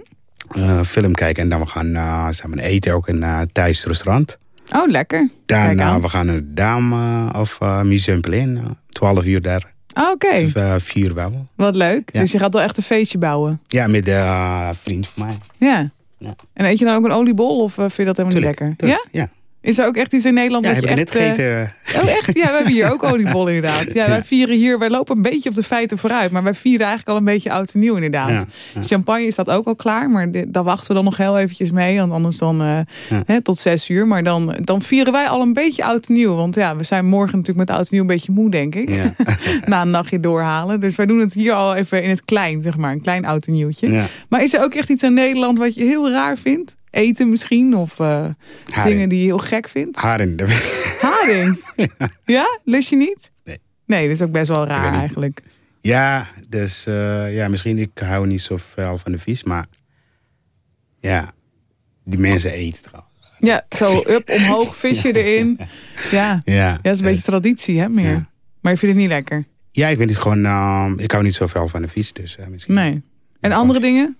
Eh, film kijken en dan we gaan eh, samen eten ook in een Thijs restaurant. Oh, lekker. Aan. we gaan naar de Dame of uh, Museumplein. eh 12 uur daar. Ah, Oké, Of eh, vier wel. wat leuk. Ja. Dus je gaat wel echt een feestje bouwen. Ja, met een eh, vriend van mij. Ja. Ja. En eet je dan ook een oliebol of vind je dat helemaal Tuurlijk, niet lekker? tuurlijk, Ja, Is er ook echt iets in Nederland ja heb je echt... net eh, gegeten. [laughs] Oh echt? Ja, we hebben hier ook oliebollen inderdaad. Ja, wij vieren hier, wij lopen een beetje op de feiten vooruit. Maar wij vieren eigenlijk al een beetje oud en nieuw inderdaad. Ja, ja. Champagne staat ook al klaar, maar dit- daar wachten we dan nog heel eventjes mee. Want anders dan eh, hè, tot zes uur. Maar dan, dan vieren wij al een beetje oud en nieuw. Want ja, we zijn morgen natuurlijk met oud en nieuw een beetje moe, denk ik. Ja. [laughs] Na een nachtje doorhalen. Dus wij doen het hier al even in het klein, zeg maar. Een klein oud en nieuwtje. Maar is er ook echt iets in Nederland wat je heel raar vindt? Eten misschien? Of eh, dingen die je heel gek vindt? Haring. [laughs] Haring? ja, lust je niet? Nee. Nee, dat is ook best wel raar eigenlijk. Ja, dus eh, ja, misschien ik hou niet zoveel van de vis, maar ja, die mensen eten het gewoon. Ja, zo up, omhoog, visje [laughs] erin. Ja, Ja, ja dat is een beetje dus- traditie, hè, meer. Ja. Maar je vindt het niet lekker? ja, ik weet niet gewoon, eh, ik hou niet zoveel van de vis, dus eh, misschien. Nee. En andere dingen?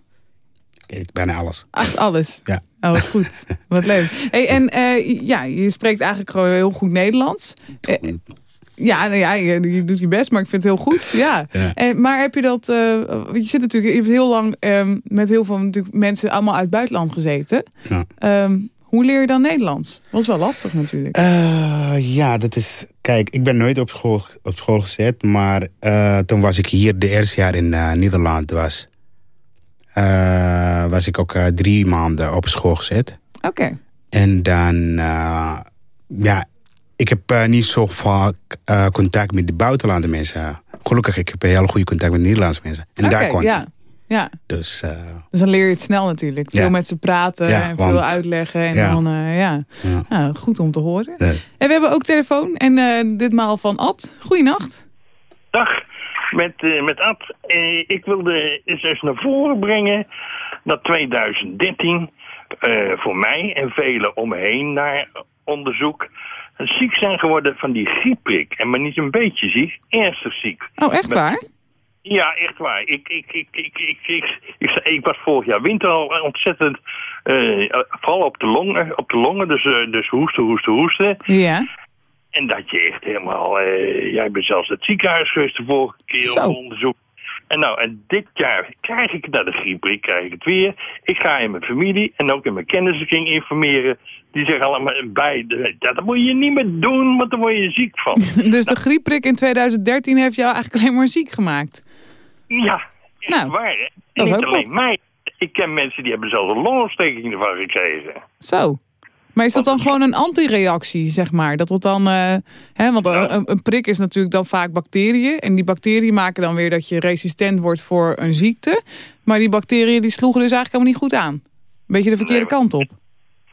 Eet bijna alles. Echt alles? Ja. Oh, wat goed. Wat leuk. Hey, en eh, ja, je spreekt eigenlijk gewoon heel goed Nederlands. Eh, ja, nou ja, je, je doet je best, maar ik vind het heel goed. Ja. [laughs] Ja. En, maar heb je dat... eh, je zit natuurlijk je hebt heel lang ehm, met heel veel natuurlijk, mensen allemaal uit het buitenland gezeten. Ja. Ehm, hoe leer je dan Nederlands? Dat was wel lastig natuurlijk. Eh, ja, dat is. Kijk, ik ben nooit op school, op school gezet, maar eh, toen was ik hier de eerste jaar in eh, Nederland was. Eh, was ik ook eh, drie maanden op school gezet. Oké. En dan, eh, ja, ik heb eh, niet zo vaak eh, contact met de buitenlandse mensen. Gelukkig, ik heb een heel goede contact met Nederlandse mensen. En daar Oké, kwam ja. ja. Dus eh, Dus dan leer je het snel natuurlijk. Veel Ja. met ze praten Ja, en veel want- uitleggen. En ja. dan, eh, ja. ja. ja, goed om te horen. En we hebben ook telefoon. En eh, ditmaal van Ad. Goeienacht. Dag, met, eh, met Ad. Eh, ik wilde eens eens naar voren brengen dat 2013 eh, voor mij en velen om me heen naar onderzoek ziek zijn geworden van die griepprik. En maar niet een beetje ziek, ernstig ziek. Oh, echt Met- waar? Ja, echt waar. Ik, ik, ik, ik, ik, ik, ik, ik was vorig jaar winter al ontzettend, vooral op de longen, op de longen dus, dus hoesten, hoesten, hoesten. Ja. En dat je echt helemaal... eh jij bent zelfs het ziekenhuis geweest de vorige keer Zo. om onderzoek. En nou, en dit jaar krijg ik naar de krijg ik het weer. Ik ga in mijn familie en ook in mijn kennissenkring informeren. Die zeggen allemaal bij, dat moet je niet meer doen, want dan word je ziek van. [laughs] Dus de griepprik in 2013 heeft jou eigenlijk alleen maar ziek gemaakt. ja, Nou, waar. is niet ook alleen mij. Ik ken mensen die hebben zelfs een longontsteking ervan gekregen. Zo. Maar is dat dan gewoon een antireactie, zeg maar? Dat het dan, eh, hè, want een, een- een prik is natuurlijk dan vaak bacteriën. En die bacteriën maken dan weer dat je resistent wordt voor een ziekte. Maar die bacteriën die sloegen dus eigenlijk helemaal niet goed aan. Beetje de verkeerde Nee, kant op.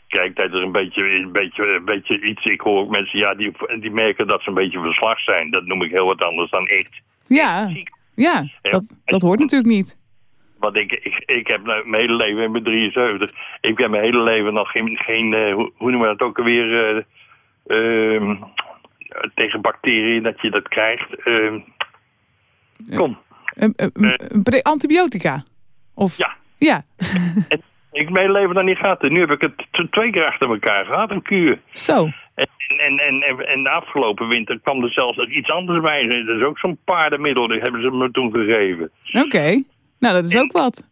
Kijk, dat is een beetje, een beetje, een beetje iets. Ik hoor ook mensen ja, die, die merken dat ze een beetje verslag zijn. Dat noem ik heel wat anders dan echt Ja, ja dat, dat hoort natuurlijk niet. Want ik, ik, ik heb nou mijn hele leven, ik ben 73, ik heb mijn hele leven nog geen, geen eh, hoe, noemen we dat ook alweer, eh, ehm, tegen bacteriën dat je dat krijgt. ehm. kom, prik- antibiotica? Of, ja. Ja, [laughs] En ik mijn hele leven nog niet gehad. Nu heb ik het twee keer achter elkaar gehad, een kuur. zo. En, en, en, en, de afgelopen winter kwam er zelfs iets anders bij. Dat is ook zo'n paardenmiddel, dat hebben ze me toen gegeven. Oké. Nou, dat is ook wat.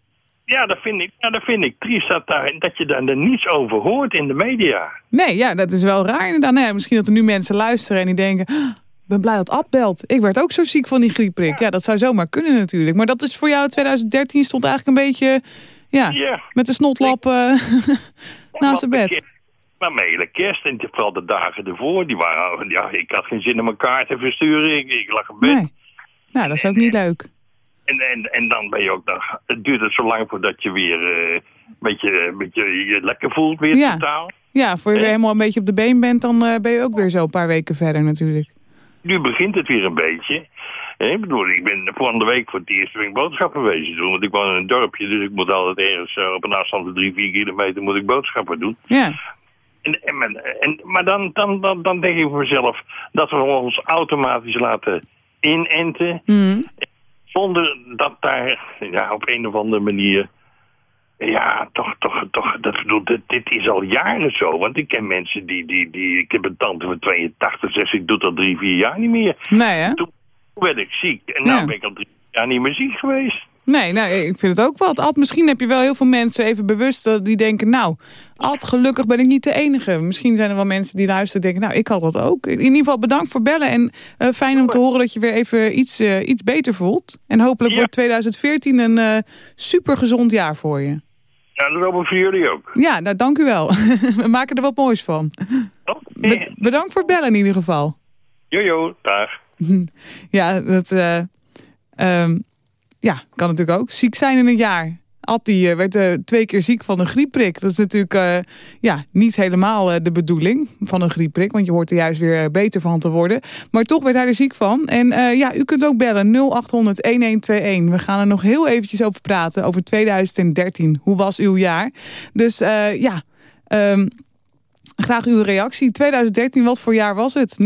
Ja, dat vind ik, ja, dat vind ik triest dat, daar, dat je daar niets over hoort in de media. Nee, ja, dat is wel raar inderdaad. Nou ja, misschien dat er nu mensen luisteren en die denken... "Ah, ik ben blij dat Ab belt. Ik werd ook zo ziek van die griepprik. Ja, dat zou zomaar kunnen natuurlijk. Maar dat is voor jou 2013 stond eigenlijk een beetje... Ja, Ja. met de snotlap eh, [laughs] naast de bed. kerst- Maar mijn hele kerst en vooral de dagen ervoor, die waren, ja, ik had geen zin om mijn kaart te versturen. Ik, ik lag in bed. Nee. Nou, dat is ook niet leuk. En, en, en dan ben je ook nog, het duurt het zo lang voordat je weer eh, een beetje, een beetje je lekker voelt weer Ja. totaal. Ja, voor je weer helemaal een beetje op de been bent... dan eh, ben je ook weer zo een paar weken verder natuurlijk. Nu begint het weer een beetje. Ik bedoel, ik ben volgende week voor het eerst ben ik boodschappen wezen doen. Want ik woon in een dorpje, dus ik moet altijd ergens eh, op een afstand van drie, vier kilometer moet ik boodschappen doen. Ja, En, en, maar dan, dan, dan, dan denk ik voor mezelf dat we ons automatisch laten inenten. Mhm. Zonder dat daar ja, op een of andere manier... Ja, toch, toch, toch. Dat, bedoel, dit, dit is al jaren zo. Want ik ken mensen die, die, die... Ik heb een tante van 82, zegt ik doe dat drie, vier jaar niet meer. nee hè? Toen werd ik ziek. En nu Ja. ben ik al drie jaar niet meer ziek geweest. Nee, nou, ik vind het ook wat. Ad, misschien heb je wel heel veel mensen even bewust eh, die denken... nou, Ad, gelukkig ben ik niet de enige. Misschien zijn er wel mensen die luisteren en denken... nou, ik had dat ook. In ieder geval bedankt voor bellen. En eh, fijn om te horen dat je weer even iets, eh, iets beter voelt. En hopelijk Ja. wordt 2014 een eh super gezond jaar voor je. Ja, dat hoop ik voor jullie ook. Ja, nou, dank u wel. [laughs] We maken er wat moois van. Be- bedankt voor bellen in ieder geval. Jojo, dag. [laughs] Ja, dat eh, ehm, ja, kan natuurlijk ook. Ziek zijn in een jaar. Ad die eh, werd eh, twee keer ziek van een griepprik. Dat is natuurlijk eh, ja, niet helemaal de bedoeling van een griepprik. Want je hoort er juist weer beter van te worden. Maar toch werd hij er ziek van. En ja, u kunt ook bellen 0800-1121. We gaan er nog heel eventjes over praten. Over 2013. Hoe was uw jaar? Dus ja... ehm, Graag uw reactie. 2013, wat voor jaar was het? 0800-1121.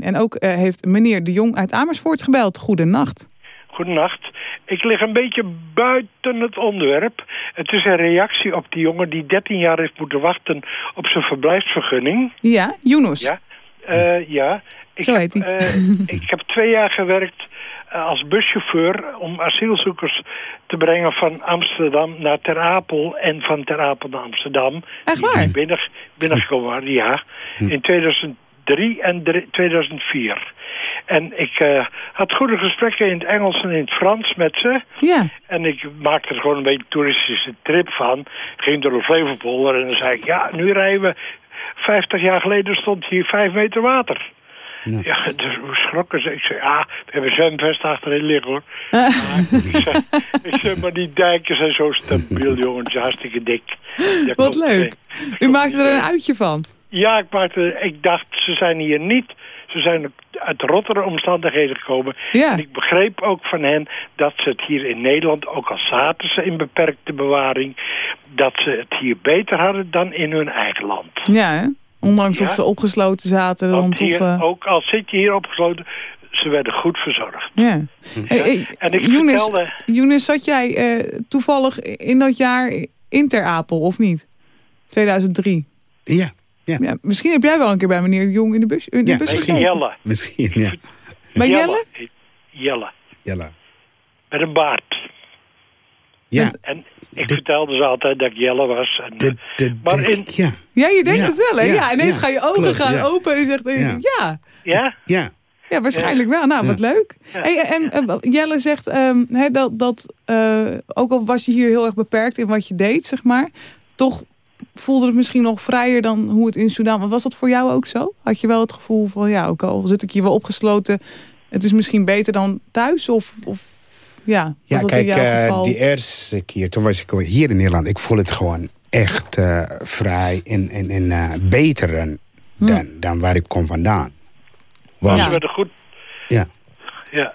En ook heeft meneer De Jong uit Amersfoort gebeld. Goedenacht. Goedenacht. Ik lig een beetje buiten het onderwerp. Het is een reactie op die jongen die 13 jaar heeft moeten wachten op zijn verblijfsvergunning. Ja, Yunus. Ja. Eh, ja. Ik Zo heb, heet hij. eh, [laughs] ik heb twee jaar gewerkt eh, als buschauffeur om asielzoekers te brengen van Amsterdam naar Ter Apel en van Ter Apel naar Amsterdam. Echt waar? Binnen, binnengekomen waren, ja. In 2003 en drie- 2004. En ik eh, had goede gesprekken in het Engels en in het Frans met ze. Ja. En ik maakte er gewoon een beetje een toeristische trip van. Ging door de Flevopolder en dan zei ik... ja, nu rijden we... 50 jaar geleden stond hier 5 meter water. Ja, [laughs] dus hoe schrokken ze? Ik zei, ah, we hebben een zwemvest achterin liggen hoor. [laughs] Maar ik, zei, ik zei, maar die dijken zijn zo stabiel, jongens, hartstikke dik. Dat Wat leuk. U maakte er een uitje van. Ja, ik, maakte, ik dacht, ze zijn hier niet. Ze zijn uit rottere omstandigheden gekomen. Ja. En ik begreep ook van hen dat ze het hier in Nederland, ook al zaten ze in beperkte bewaring, dat ze het hier beter hadden dan in hun eigen land. Ja, hè? Ondanks Ja. dat ze opgesloten zaten. Dan Want toch, eh, ook al zit je hier opgesloten, ze werden goed verzorgd. ja. Hey, hey, En ik Younes, vertelde... Younes, zat jij eh, toevallig in dat jaar in Ter Apel, of niet? 2003. Ja, ja. Ja, misschien heb jij wel een keer bij meneer Jong in de bus, in de Ja, bus gezeten. Jelle. Misschien, ja. Bij Jelle? Jelle. Jella. Met een baard. Ja. En ik Dit- vertelde ze altijd dat ik Jelle was. En, Dit, dit, Maar in- ja, Ja, je denkt Ja, het wel, hè? Ja, ja, ineens ja, gaan je ogen klopt, gaan ja. open en je zegt, eh, Ja. ja. ja? ja. Ja, waarschijnlijk wel. Nou, wat leuk. Hey, en eh, Jelle zegt ehm, hè, dat, dat eh, ook al was je hier heel erg beperkt in wat je deed, zeg maar, toch voelde het misschien nog vrijer dan hoe het in Sudan was. Was dat voor jou ook zo? Had je wel het gevoel van, ja, ook al zit ik hier wel opgesloten, het is misschien beter dan thuis? Of, of ja, was Ja, dat kijk, in jouw eh, die eerste keer, toen was ik hier in Nederland, ik voel het gewoon echt eh, vrij en, en, en eh, beter dan, dan, dan waar ik kom vandaan. Want, Ja. goed. ja. Ja.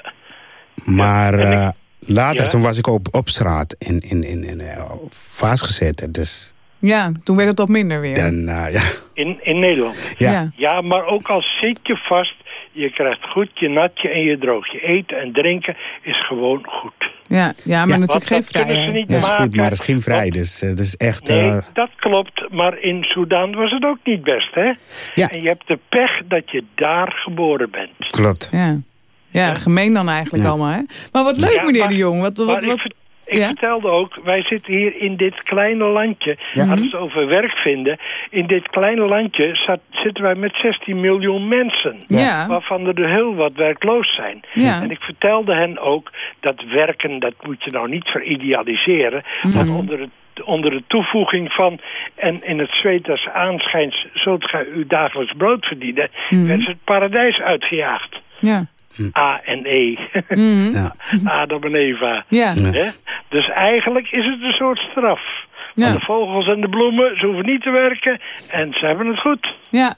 Maar ik- eh, later, Ja? toen was ik op, op straat en, en, en eh, vastgezet. Dus Ja, toen werd het wat minder weer. dan, eh, ja. In, in Nederland. Ja. Ja. Ja, maar ook al zit je vast, je krijgt goed je natje en je droog. Je eten en drinken is gewoon goed. Ja, ja, maar Ja. natuurlijk geen dat kunnen ze vrijheid. niet Dat is goed, maar het is geen vrij. Dus eh, dat is echt... Nee, eh, dat klopt. Maar in Sudan was het ook niet best, hè? Ja. En je hebt de pech dat je daar geboren bent. klopt. Ja. Ja, gemeen dan eigenlijk Ja. allemaal, hè? Maar wat leuk, Ja, meneer maar- de Jong. Wat, wat, ik Ik vertelde ook, wij zitten hier in dit kleine landje. Ja. Als het over werk vinden. In dit kleine landje zat, zitten wij met 16 miljoen mensen. Ja. Waarvan er heel wat werkloos zijn. Ja. En ik vertelde hen ook dat werken, dat moet je nou niet veridealiseren. Want onder het onder de toevoeging van... en in het zweet des aanschijns zult gij uw dagelijks brood verdienen... werd ze het paradijs uitgejaagd. Ja. A en E. Ja. [laughs] Adam en Eva. Ja. Dus eigenlijk is het een soort straf. Ja. De vogels en de bloemen, ze hoeven niet te werken... en ze hebben het goed. Ja.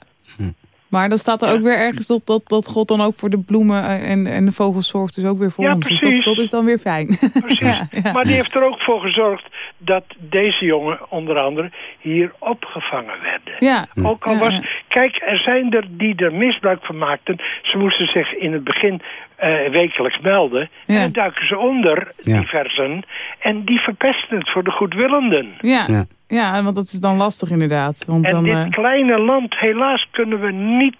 Maar dan staat er ook weer ergens dat, dat, dat God dan ook voor de bloemen eh, en, en de vogels zorgt dus ook weer voor Ja, ons. Dus dat, precies. dat is dan weer fijn. Precies. [laughs] Ja, ja. Maar die heeft er ook voor gezorgd dat deze jongen onder andere hier opgevangen werden. Ja. Ook al Ja, was... ja. Kijk, er zijn er die er misbruik van maakten. Ze moesten zich in het begin eh, wekelijks melden. Ja. En dan duiken ze onder, Ja. diversen. En die verpesten het voor de goedwillenden. Ja. Ja. Ja. want dat is dan lastig inderdaad. Want En dan, dit eh, kleine land, helaas kunnen we niet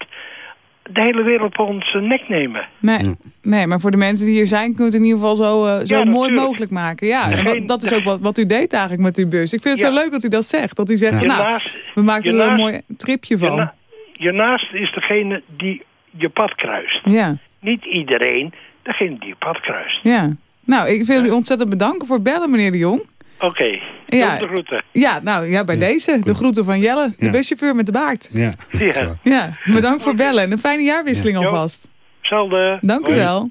de hele wereld op onze nek nemen. nee, nee, maar voor de mensen die hier zijn... kunnen we het in ieder geval zo, eh, zo Ja, mooi mogelijk maken. Ja, en dat, dat is ook wat, wat u deed eigenlijk met uw bus. Ik vind het Ja. zo leuk dat u dat zegt. Dat u zegt, Je nou, naast- we maken je er een mooi tripje Je, van. na- je naast is degene die je pad kruist. Ja, Niet iedereen, degene die je pad kruist. ja. Nou, ik wil u ontzettend bedanken voor het bellen, meneer de Jong. Oké, Ja. de groeten. Ja, nou ja, bij deze. De groeten van Jelle, de Ja. buschauffeur met de baard. Ja. Ja. Ja, bedankt voor bellen en een fijne jaarwisseling Ja. alvast. Zelfde. Dank u wel.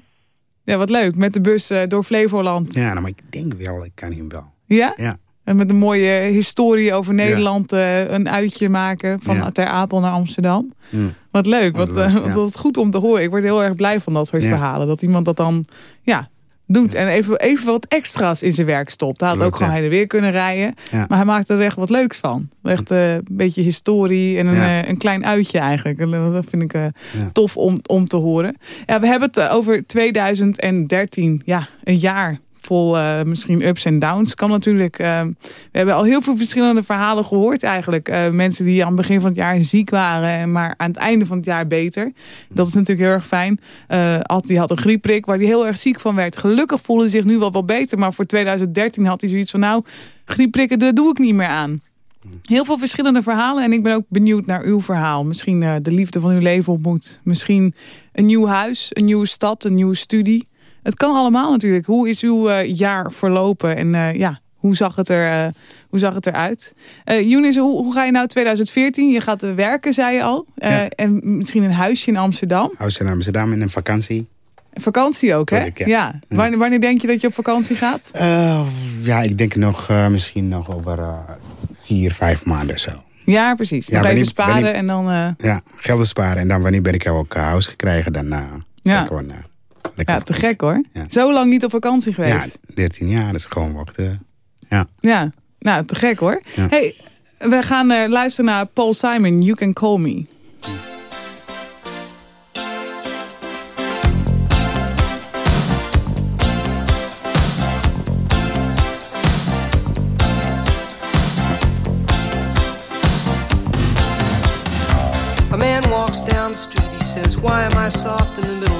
Ja, wat leuk. Met de bus eh, door Flevoland. ja, nou, maar ik denk wel, ik kan hem wel. Ja? Ja. En met een mooie historie over Nederland eh, een uitje maken van Ja. Ter Apel naar Amsterdam. Wat leuk, wat, Wat leuk, eh, ja. wat, wat goed om te horen. Ik word heel erg blij van dat soort Ja. verhalen. Dat iemand dat dan ja, doet en even, even wat extra's in zijn werk stopt. Hij had Leuk, ook gewoon heen en weer kunnen rijden. Maar hij maakte er echt wat leuks van. Echt eh, een beetje historie en een, eh, een klein uitje eigenlijk. En Dat vind ik eh, tof om, om te horen. Ja, we hebben het eh, over 2013. Ja, een jaar vol eh, misschien ups en downs. Kan natuurlijk. eh, we hebben al heel veel verschillende verhalen gehoord eigenlijk. Eh, mensen die aan het begin van het jaar ziek waren, en maar aan het einde van het jaar beter. Dat is natuurlijk heel erg fijn. Ad die had een griepprik waar hij heel erg ziek van werd. Gelukkig voelde hij zich nu wel wat beter. Maar voor 2013 had hij zoiets van nou, griepprikken, daar doe ik niet meer aan. Heel veel verschillende verhalen en ik ben ook benieuwd naar uw verhaal. Misschien de liefde van uw leven ontmoet. Misschien een nieuw huis, een nieuwe stad, een nieuwe studie. Het kan allemaal natuurlijk. Hoe is uw eh, jaar verlopen en eh, ja, hoe zag het, er, eh, hoe zag het eruit? Younes, hoe, hoe ga je nou 2014? Je gaat werken, zei je al. Ja. En misschien een huisje in Amsterdam. Huis in Amsterdam in een vakantie. Vakantie ook, hè? Ja. Wanneer, wanneer denk je dat je op vakantie gaat? Ja, ik denk nog, misschien nog over vier, vijf maanden zo. Ja, precies. Dan Ja, sparen wanneer- en dan... Ja, geld sparen. En dan wanneer ben ik ook uh, huis gekregen, dan uh, Ja. gewoon uh, lekker ja, te vakantie. gek hoor. Ja. Zo lang niet op vakantie Ja, geweest. 13 jaar, dat is gewoon wachten. Ja. Ja, nou, te gek hoor. Ja. Hey, we gaan eh, luisteren naar Paul Simon, You Can Call Me. A man walks down the street, he says, Why am I soft in the middle?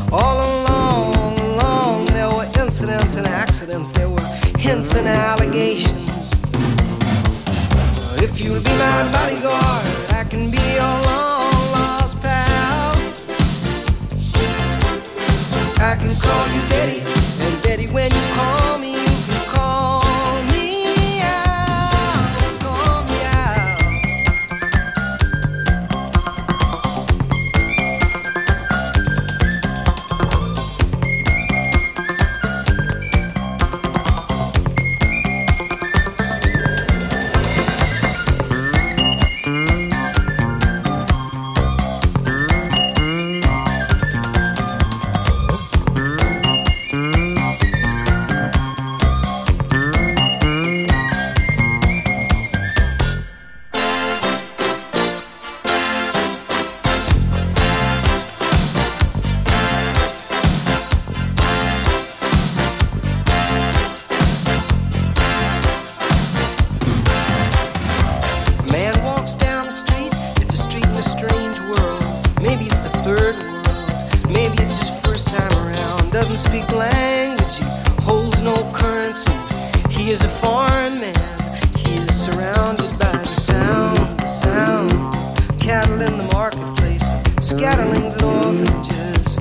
All along, along, there were incidents and accidents. There were hints and allegations. If you'll be my bodyguard, I can be your long lost pal. I can call you Betty, and Betty, when you call Doesn't speak language, he holds no currency. He is a foreign man, he is surrounded by the sound, the sound. Cattle in the marketplace, scatterlings and orphanages.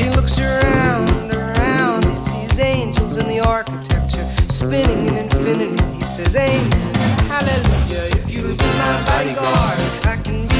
He looks around, around, he sees angels in the architecture, spinning in infinity. He says, Amen, hallelujah. If you be my bodyguard, I can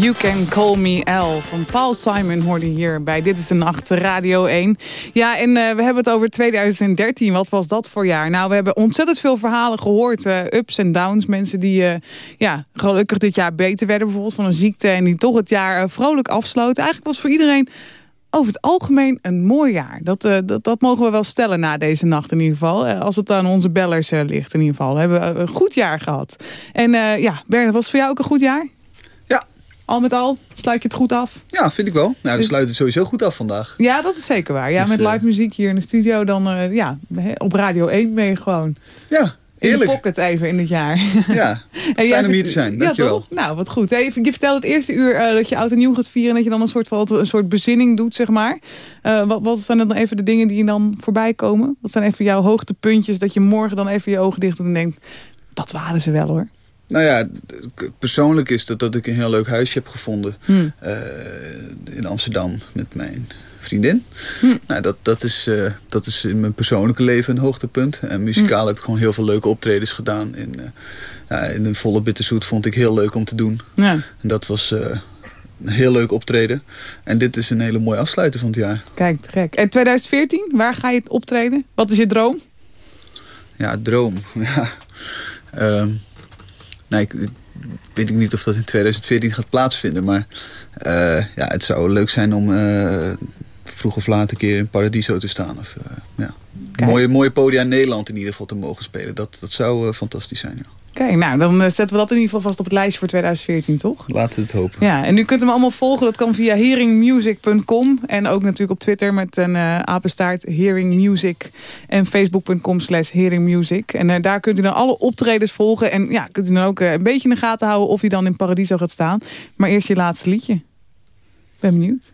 You Can Call Me L van Paul Simon hoorde hier bij Dit is de Nacht, Radio 1. Ja, en eh, we hebben het over 2013. Wat was dat voor jaar? Nou, we hebben ontzettend veel verhalen gehoord. eh, ups en downs. Mensen die eh, ja, gelukkig dit jaar beter werden bijvoorbeeld van een ziekte. En die toch het jaar vrolijk afsloten. Eigenlijk was voor iedereen over het algemeen een mooi jaar. Dat, dat, dat mogen we wel stellen na deze nacht in ieder geval. Als het aan onze bellers ligt in ieder geval. We hebben een goed jaar gehad. En ja, Bernard, was voor jou ook een goed jaar? Ja. Al met al, sluit je het goed af? Ja, vind ik wel. Nou, we Dus- sluiten het sowieso goed af vandaag. Ja, dat is zeker waar. Ja, Dus, met eh, live muziek hier in de studio, dan eh, ja, op Radio 1 ben je gewoon... Ja, In de heerlijk. pocket even in het jaar. [laughs] Ja, [laughs] fijn om hier te zijn. Ja, Dankjewel. toch? Nou, wat goed. Hey, je vertelde het eerste uur eh, dat je oud en nieuw gaat vieren... en dat je dan een soort, van, een soort bezinning doet, zeg maar. Eh, wat, wat zijn dan even de dingen die je dan voorbij komen? Wat zijn even jouw hoogtepuntjes dat je morgen dan even je ogen dicht doet en denkt... dat waren ze wel, hoor. Nou ja, persoonlijk is dat dat ik een heel leuk huisje heb gevonden. Hmm. eh, in Amsterdam met mijn vriendin. Hmm. Nou, dat, dat, is, eh, dat is in mijn persoonlijke leven een hoogtepunt. En muzikaal Hmm. heb ik gewoon heel veel leuke optredens gedaan. In, eh, ja, in een volle bitterzoet vond ik heel leuk om te doen. Ja. En dat was een heel leuk optreden. En dit is een hele mooie afsluiter van het jaar. Kijk, gek. En 2014, waar ga je het optreden? Wat is je droom? Ja, droom. [laughs] Ja. Ehm, nee, ik, weet ik niet of dat in 2014 gaat plaatsvinden. Maar eh, ja, het zou leuk zijn om eh, vroeg of laat een keer in Paradiso te staan. Of, eh, ja. mooie, mooie podia in Nederland in ieder geval te mogen spelen. Dat, dat zou fantastisch zijn. Ja. Kijk, nou, dan eh, zetten we dat in ieder geval vast op het lijstje voor 2014, toch? Laten we het hopen. Ja, en u kunt hem allemaal volgen. Dat kan via hearingmusic.com. En ook natuurlijk op Twitter met een eh, apenstaart Hearing Music. En facebook.com slash hearingmusic. En eh, daar kunt u dan alle optredens volgen. En ja, kunt u dan ook een beetje in de gaten houden of hij dan in Paradiso gaat staan. Maar eerst je laatste liedje. Ben benieuwd.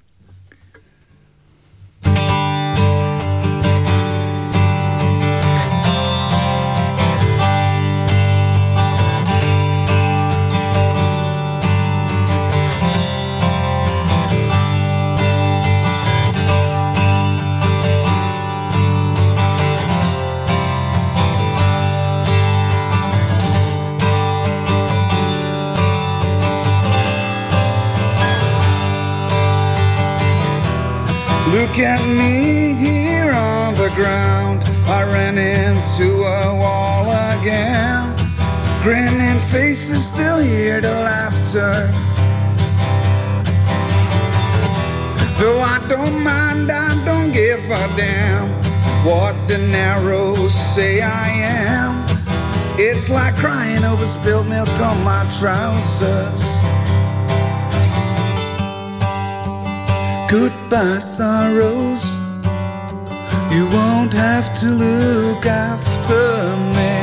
Look at me here on the ground. I ran into a wall again. Grinning faces still hear the laughter. Though I don't mind, I don't give a damn what the narrows say I am. It's like crying over spilled milk on my trousers. Goodbye, sorrows. You won't have to look after me.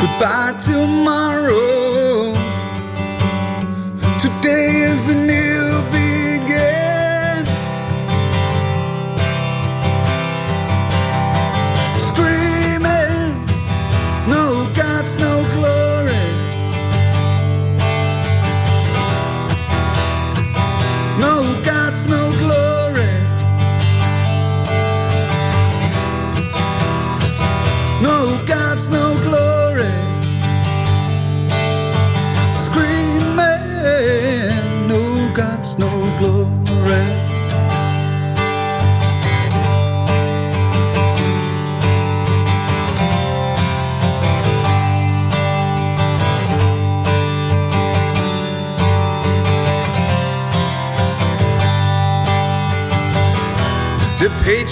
Goodbye, tomorrow. Today is a new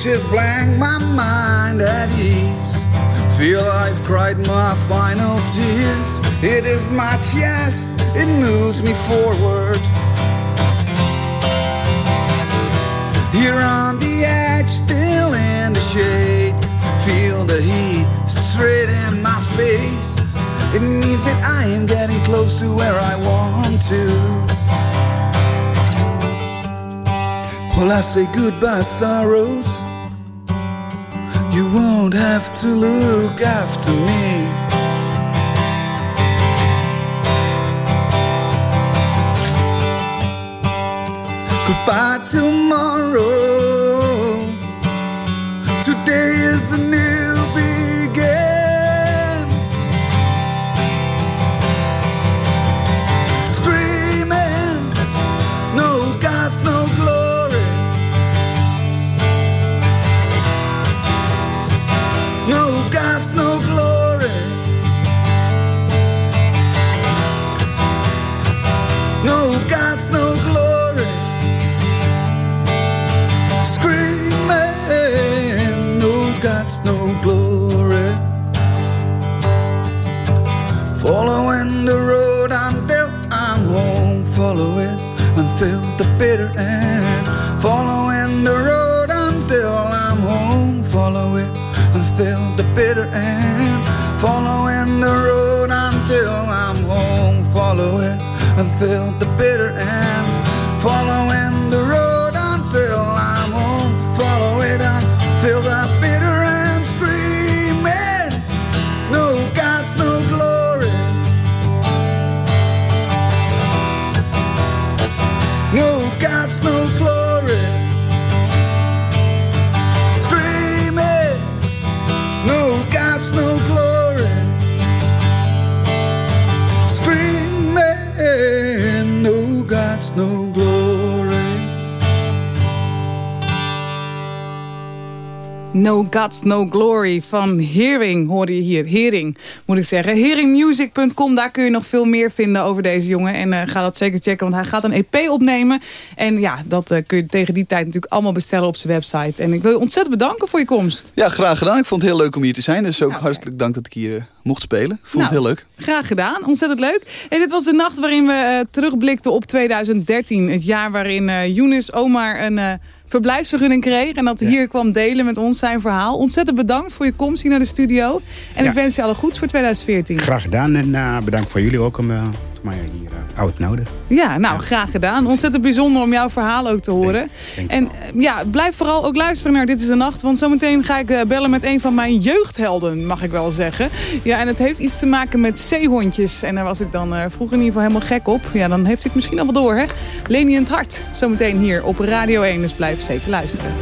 Pages blank my mind at ease. Feel I've cried my final tears. It is my chest, it moves me forward. Here on the edge, still in the shade. Feel the heat straight in my face. It means that I am getting close to where I want to. Well, I say goodbye, sorrows. You won't have to look after me. Goodbye, tomorrow. End. Following the road until I'm home. Follow it until the bitter end. Following No Gods, No Glory van Hearing hoorde je hier. Hering, moet ik zeggen. Heringmusic.com, daar kun je nog veel meer vinden over deze jongen. En eh, ga dat zeker checken, want hij gaat een EP opnemen. En ja, dat eh, kun je tegen die tijd natuurlijk allemaal bestellen op zijn website. En ik wil je ontzettend bedanken voor je komst. Ja, graag gedaan. Ik vond het heel leuk om hier te zijn. Dus ook hartelijk dank dat ik hier eh, mocht spelen. Ik vond het Nou, heel leuk. Graag gedaan, ontzettend leuk. En dit was de nacht waarin we terugblikten op 2013. Het jaar waarin Younes Omar een verblijfsvergunning kreeg. En dat hier kwam delen met ons zijn verhaal. Ontzettend bedankt voor je komst hier naar de studio. En Ja. ik wens je alle goeds voor 2014. Graag gedaan en eh, bedankt voor jullie ook om eh, mij hier uh, uit te nodigen. Ja, nou, graag gedaan. Ontzettend bijzonder om jouw verhaal ook te horen. en eh, ja, blijf vooral ook luisteren naar Dit is de Nacht. Want zometeen ga ik eh, bellen met een van mijn jeugdhelden, mag ik wel zeggen. Ja, en het heeft iets te maken met zeehondjes. En daar was ik dan eh, vroeger in ieder geval helemaal gek op. Ja, dan heeft hij het misschien al wel door, hè? Leni in het Hart. Zometeen hier op Radio 1, dus blijf zeker luisteren.